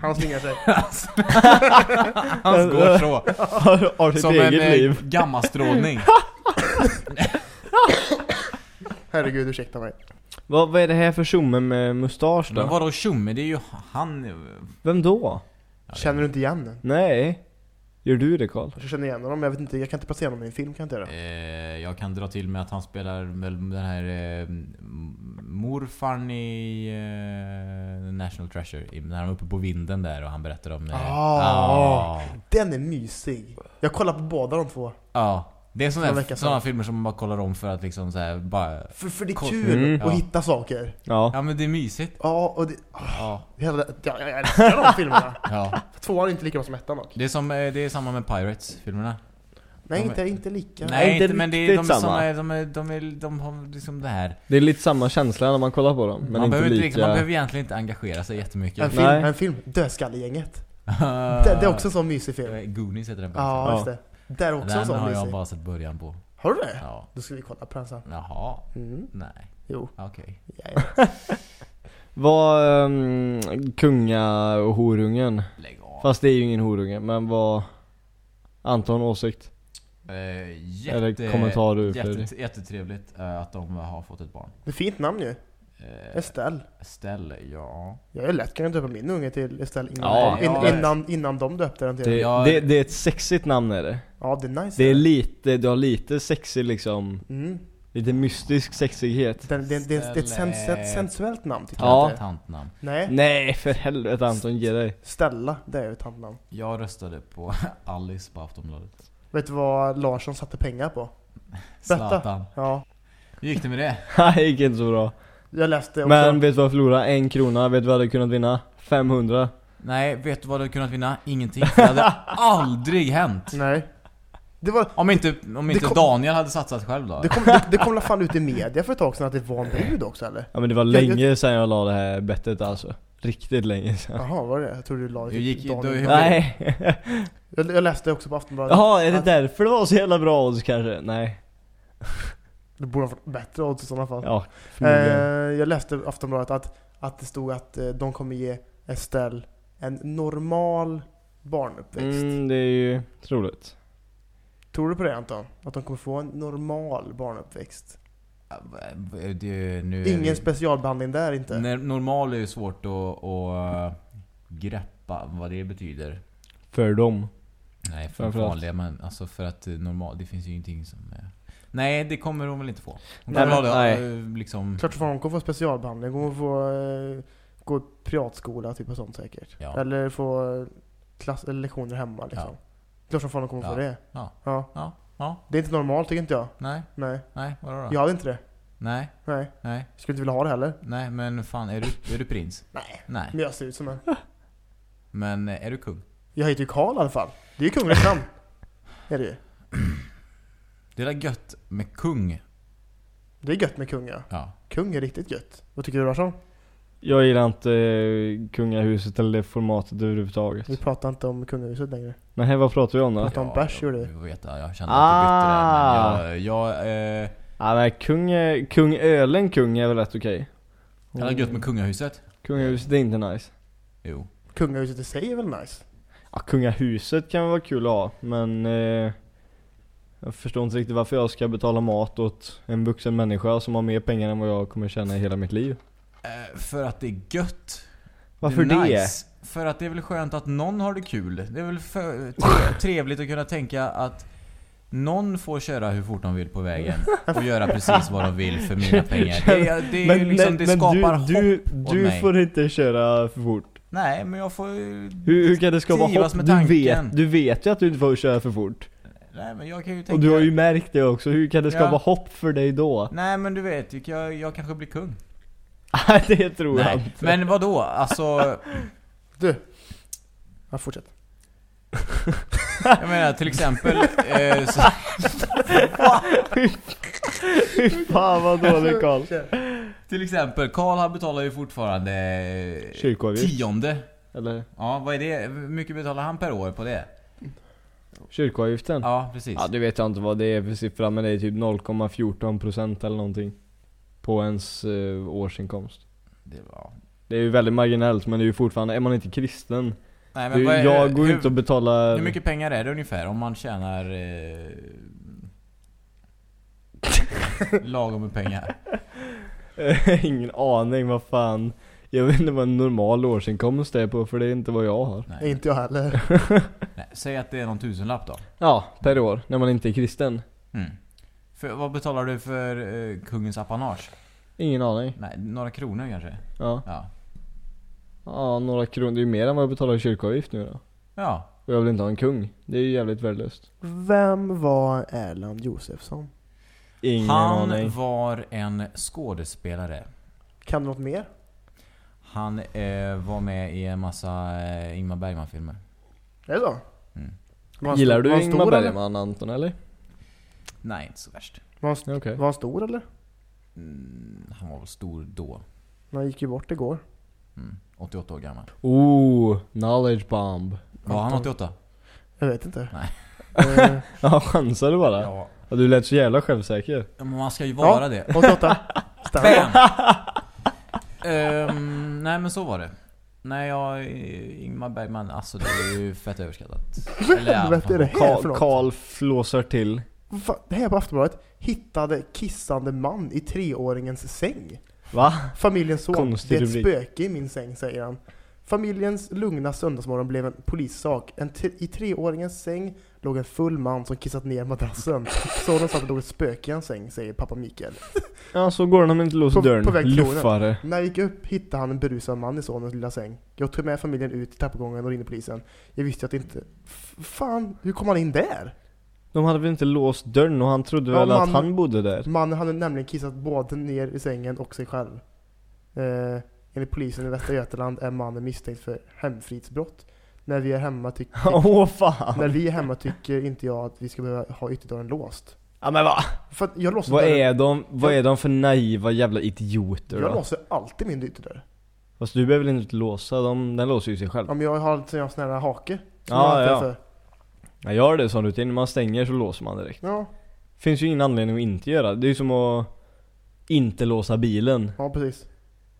Han slingrar sig. Han går så. har, har sitt Som en eget eh, liv. gammastrålning. Herregud, ursäkta mig. Vad, vad är det här för tjomme med mustasch då? Men vadå tjomme? Det är ju han... Vem då? Känner du inte igen den? Nej. Gör du det Karl? Jag känner igen honom, jag vet inte, jag kan inte placera honom i en film, kan jag inte göra. Eh, jag kan dra till med att han spelar den här eh, morfarn i eh, National Treasure. När de är uppe på vinden där och han berättar om... Eh, Ah. ja. Den är mysig. Jag kollar på båda de två. ja. Det är Några sådana, sådana filmer som man bara kollar om för att liksom så här, bara... För, för det är kul Mm. att Ja. hitta saker. Ja. Ja men det är mysigt. Ja, och det... Ja. Hela, ja, jag älskar de filmerna. ja. Tvåan är inte lika bra som ettan dock. Det är, som, eh, det är samma med Pirates-filmerna. Nej, De är- inte, inte lika. Nej, inte inte, men det är, de, samma. samma. De, är, de, är, de har liksom det här. Det är lite samma känsla när man kollar på dem, men man, inte behöver inte, lika... liksom, man behöver egentligen inte engagera sig En jättemycket. film, Nej. en film. Dödskallegänget. Det, det är också en sån mysig film. Goonies heter den Ja, just det. Det är också en Den sån har jag mysig. bara sett början på. Har du det? Ja. Då ska vi kolla på den sen. Jaha. Mm. Nej. Jo. Okej. Ja. Vad, um, kunga och horungen? Lägg. Fast det är ju ingen horunge, men vad... Anton åsikt? Eh, jätte, Eller kommentar du, jätte, Jättetrevligt eh, att de har fått ett barn. Det är fint namn ju. Eh, Estelle. Estelle, ja. Jag är lätt kan döpa min unge till Estelle innan, Ja, in, ja. innan, innan de döpte den till Det, Ja. det, det är ett sexigt namn är det. Ja, det är nice. Det är lite, du har lite sexig liksom, Mm. Lite mystisk sexighet. Det, det, det, det är ett Estelle. sensuellt, sensuellt namn tycker Ja. jag Ett inte. tantnamn. Nej. Nej för helvete Anton, ge dig. Stella, det är ju ett tantnamn. Jag röstade på Alice på Aftonbladet. Vet du vad Larsson satte pengar på? Berätta. Zlatan. Ja. Hur gick det med det? Det gick inte så bra. Jag läste också. Men vet du vad jag förlorade? En krona, vet du vad jag hade kunnat vinna? 500. Nej, vet du vad du hade kunnat vinna? Ingenting. Det hade aldrig hänt. Nej. Det var... Om inte, om Det inte kom- Daniel hade satsat själv då? Det kom, det, det kom fan ut i media för ett tag sedan att det var en brud också eller? Ja men det var Jag- länge sedan jag la det här bettet alltså. Riktigt länge sedan. Jaha, var det det? Jag trodde du la det gick- Daniel. hur- Nej. jag, jag läste också på Aftonbladet. Jaha, är det därför det var så jävla bra odds kanske? Nej. Det borde ha fått bättre odds i sådana fall. Ja, eh, jag läste i Aftonbladet att, att det stod att eh, de kommer ge Estelle en normal barnuppväxt. Mm, det är ju troligt. Tror du på det Anton? Att de kommer få en normal barnuppväxt? Det, nu är Ingen det- specialbehandling där inte? När- Normal är ju svårt att, att greppa vad det betyder. För dem. Nej, för Framförallt. vanliga men alltså för att normal, det finns ju ingenting som är... Nej, det kommer hon väl inte få. Hon Nej, kommer ha det, nej. eh, liksom... Klart som hon kommer få specialbehandling. Hon kommer få gå privatskola typ och sånt säkert. Ja. Eller få eh, klass, eller lektioner hemma liksom. Ja. Klart som fan hon kommer få det. Ja. Ja. Ja, ja, Det är inte normalt tycker inte jag. nej, Nej. nej, vadå då? Jag hade inte det. Nej, Nej. nej, Skulle inte vilja ha det heller. nej, men fan, är du, är du prins? Nej. Nej. Men jag ser ut som en. Men eh, är du kung? Jag heter ju Karl i alla fall. Det är ju kungligt namn. Är det ju. Det är väl gött med kung? Det är gött med kung ja. Ja. Kung är riktigt gött. Vad tycker du Larsson? Jag gillar inte eh, kungahuset eller det formatet överhuvudtaget. Vi pratar inte om kungahuset längre. Nej, vad pratar vi om då? Prata om bärs, gjorde du? Jag vet, ja, jag kände att du bytte Ah. det, men jag... jag eh, Ja men kung, kung ölen kung är väl rätt okej? det är gött med kungahuset. Kungahuset är inte nice. Jo. Kungahuset i sig är väl nice? Ja, kungahuset kan vara kul att ha, men eh, jag förstår inte riktigt varför jag ska betala mat åt en vuxen människa som har mer pengar än vad jag kommer tjäna i hela mitt liv. Eh, för att det är gött. Varför det? det? Är nice. För att det är väl skönt att någon har det kul. Det är väl trevligt att kunna tänka att någon får köra hur fort de vill på vägen och göra precis vad de vill för mina pengar. Det, är- det, ju liksom, det skapar du, hopp du, åt du mig. får inte köra för fort. Nej, men jag får Hur, hur kan det skapa hopp? Du vet, du vet ju att du inte får köra för fort. Nej, men jag kan ju tänka... Och du har ju märkt det också, hur kan det skapa Ja. hopp för dig då? Nej, men du vet, jag, jag kanske blir kung. Nej det tror jag Nej, inte. men vad då? Alltså, Du. Ja, fortsätt. jag menar till exempel... Eh, så, fan vad dålig Karl. till exempel, Karl han betalar ju fortfarande... eh, Kyrkoavgift. Tionde. Eller Ja, vad är det? Hur mycket betalar han per år på det? kyrkoavgiften? Ja, precis. Ja det vet jag inte vad det är för siffra men det är typ 0,14% eller någonting. På ens eh, årsinkomst. Det var... Det är ju väldigt marginellt men det är ju fortfarande, är man inte kristen? Nej, Det, vad är- jag går ju hur, inte och betalar... Hur mycket pengar är det ungefär om man tjänar... Eh, lagom med pengar? Ingen aning vad fan. Jag vet inte vad en normal årsinkomst är på för det är inte vad jag har. Nej. Inte jag heller. Nej. Säg att det är någon tusenlapp då. Ja, per år. När man inte är kristen. Mm. För, vad betalar du för eh, kungens apanage? Ingen aning. Nej, några kronor kanske? Ja. Ja. Ja, några kronor. Det är ju mer än vad jag betalar i kyrkoavgift nu då. Ja. Och jag vill inte ha en kung. Det är ju jävligt värdelöst. Vem var Erland Josefsson? Ingen Han aning. var en skådespelare. Kan du något mer? Han eh, var med i en massa eh, Ingmar Bergman-filmer. Är det så? Mm. Var han Gillar stor- var du han Ingmar stor, eller? Bergman Anton eller? Nej, inte så värst. Var han, st- Okej. var han stor eller? Mm, han var väl stor då. Han gick ju bort igår. Mm, 88 år gammal. Oh, knowledge bomb. Var han 88? Jag vet inte. Nej. Eh, Ja, chansade bara. Ja. Ja. Du lät så jävla självsäker. Men man ska ju vara Ja. det. 88. Stämmer. Bam! Ehm, nej men så var det. Nej jag, Ingmar Bergman, alltså det är ju fett överskattat. Eller ja, något? Karl flåsar till. Det här på Aftonbladet. Hittade kissande man i treåringens säng. Va? Familjen såg Konstig det är ett rubrik. spöke i min säng, säger han. Familjens lugna söndagsmorgon blev en polissak. En I treåringens säng låg en full man som kissat ner madrassen. Sonen sa att det låg ett spöke i hans säng, säger pappa Mikael. Ja, så går när man inte låser dörren. på väg till. Luffare. När jag gick upp hittade han en berusad man i sonens lilla säng. Jag tog med familjen ut i trappuppgången och ringde polisen. Jag visste att det inte... Fan, hur kom han in där? De hade väl inte låst dörren och han trodde Ja, väl att man- han bodde där? Mannen hade nämligen kissat både ner i sängen och sig själv. Eh, enligt polisen i Västra Götaland är mannen misstänkt för hemfridsbrott. När vi är hemma tycker... Åh fan! när vi är hemma tycker inte jag att vi ska behöva ha ytterdörren låst. Ja men va? För att jag låser Vad dörren- är de, vad är de för naiva jävla idioter Jag då? låser alltid min ytterdörr. Fast du behöver inte låsa, de, den låser ju sig själv. Om jag har en sån här hake. som Ja, ja. För. Jag gör det som rutin, när man stänger så låser man direkt. ja, Finns ju ingen anledning att inte göra. Det är ju som att inte låsa bilen. ja precis.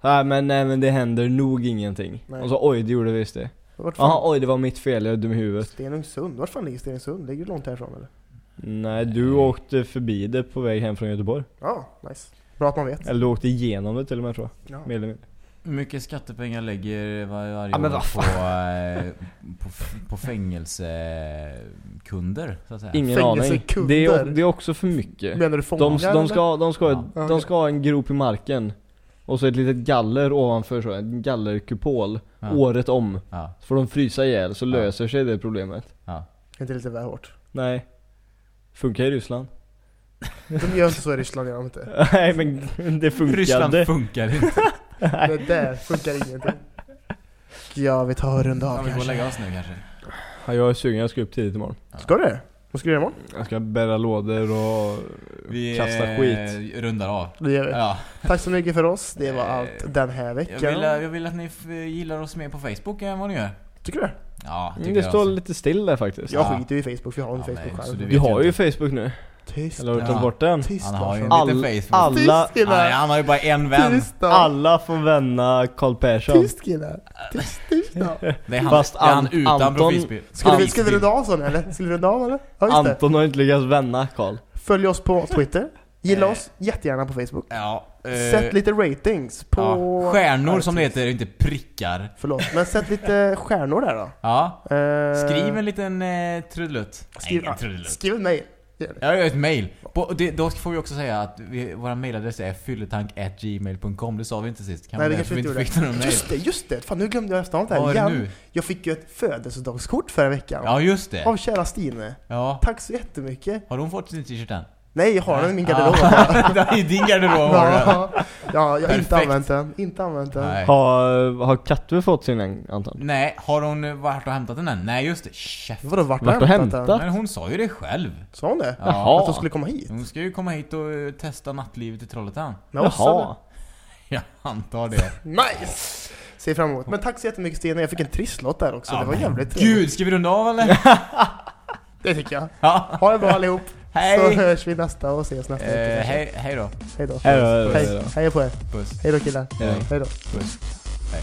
Nej men, nej men det händer nog ingenting. Nej. Och så oj, det gjorde visst det. Vart fan, Jaha, oj det var mitt fel, jag är dum i huvudet. Stenungsund? Vart fan ligger Stenungsund? Ligger det långt härifrån eller? Nej, du åkte förbi det på väg hem från Göteborg. Ja, nice. Bra att man vet. Eller du åkte igenom det till och med tror jag. Ja. Mer eller mindre. Hur mycket skattepengar lägger var, varje Ja, men år på, eh, på, på fängelsekunder, så att säga? Ingen aning. Fängelsekunder. Det är, det är också för mycket. Menar du fångar De, de, ska, de, ska, Ja. de ska ha en grop i marken. Och så ett litet galler ovanför så, en gallerkupol. Ja. Året om. Ja, Så får de frysa ihjäl så Ja. löser sig det problemet. ja. Inte lite väl hårt. Nej. Funkar i Ryssland. De gör inte så i Ryssland, gör de inte. Nej men det funkade. Ryssland funkar inte. Det där funkar ingenting. Ja, vi tar en runda Ja, av vi går och kanske. lägga oss nu kanske. Ja, jag är sugen, jag ska upp tidigt imorgon. Ska du det? Vad ska du göra imorgon? Jag ska bära lådor och Vi kasta eh, skit. rundar av. Det gör vi. Ja. Tack så mycket för oss. Det var Eh, allt den här Jag veckan. vill, jag vill att ni f- gillar oss mer på Facebook än vad ni gör. Tycker du? Ja, Mm, det jag står alltså. lite still där faktiskt. Jag Ja. skiter ju i Facebook jag har en Ja, Facebook nej, så själv. du Vi vet har ju ju inte. Facebook nu. Tyst. Eller har du tagit bort den? Tyst Han har ju liten All- Facebook. alla- Tyst. Nej, han har ju bara en vän. Tyst. Alla får vänna Karl Persson. Tyst killar. Tyst, tyst då. Det är han, Fast är han utan Anton- profilbild. Ska vi, vi runda av sån eller? Ska vi runda av eller? Ja just det. Anton har inte lyckats vänna Karl. Följ oss på Twitter. Gilla Eh. oss jättegärna på Facebook. Ja. eh, Sätt lite ratings på... ja, stjärnor som det heter, inte prickar. Förlåt, men sätt lite stjärnor där då. Ja. Eh, Skriv en liten eh, trudelutt. Skriv, Nej, ingen trudelutt. skriv ett gör ett mail. Det, då får vi också säga att vi, vår mailadress är fylletank.gmail.com. Det sa vi inte sist. Kan Nej, det kanske vi inte fick någon mail. Just det, just det! Fan nu glömde jag nästan allt det här igen. nu? Jag fick ju ett födelsedagskort förra veckan. Ja, just det. Av kära Stine. Ja. Tack så jättemycket. Har hon fått sin t-shirt än? Nej, jag har den i min Ja. garderob. I din garderob har du den. ja, ja, jag har inte Perfekt. använt den. Inte använt den. Nej. Har, har Kattu fått sin än, Anton? Nej, har hon varit och hämtat den än? Nej, just det. Käft. Vadå, vart Vart har och hämtat hämtat? den? Men hon sa ju det själv. Sa hon det? Ja. Jaha. Att hon skulle komma hit? Hon ska ju komma hit och eh, testa nattlivet i Trollhättan. Med oss Jaha. Jag antar det. Nice! Ser fram emot. Men tack så jättemycket Stine. Jag fick en trisslott där också. det var jävligt trevligt. Gud, ska vi runda av eller? Det tycker jag. Ja. Ha det bra allihop. Så Hej! hörs vi nästa och ses nästa vecka Eh, kanske. hej, hej då. Hej då. Hej då, hej på er. Puss. Hej då killar. Hej då. Hej då. Puss. Hej.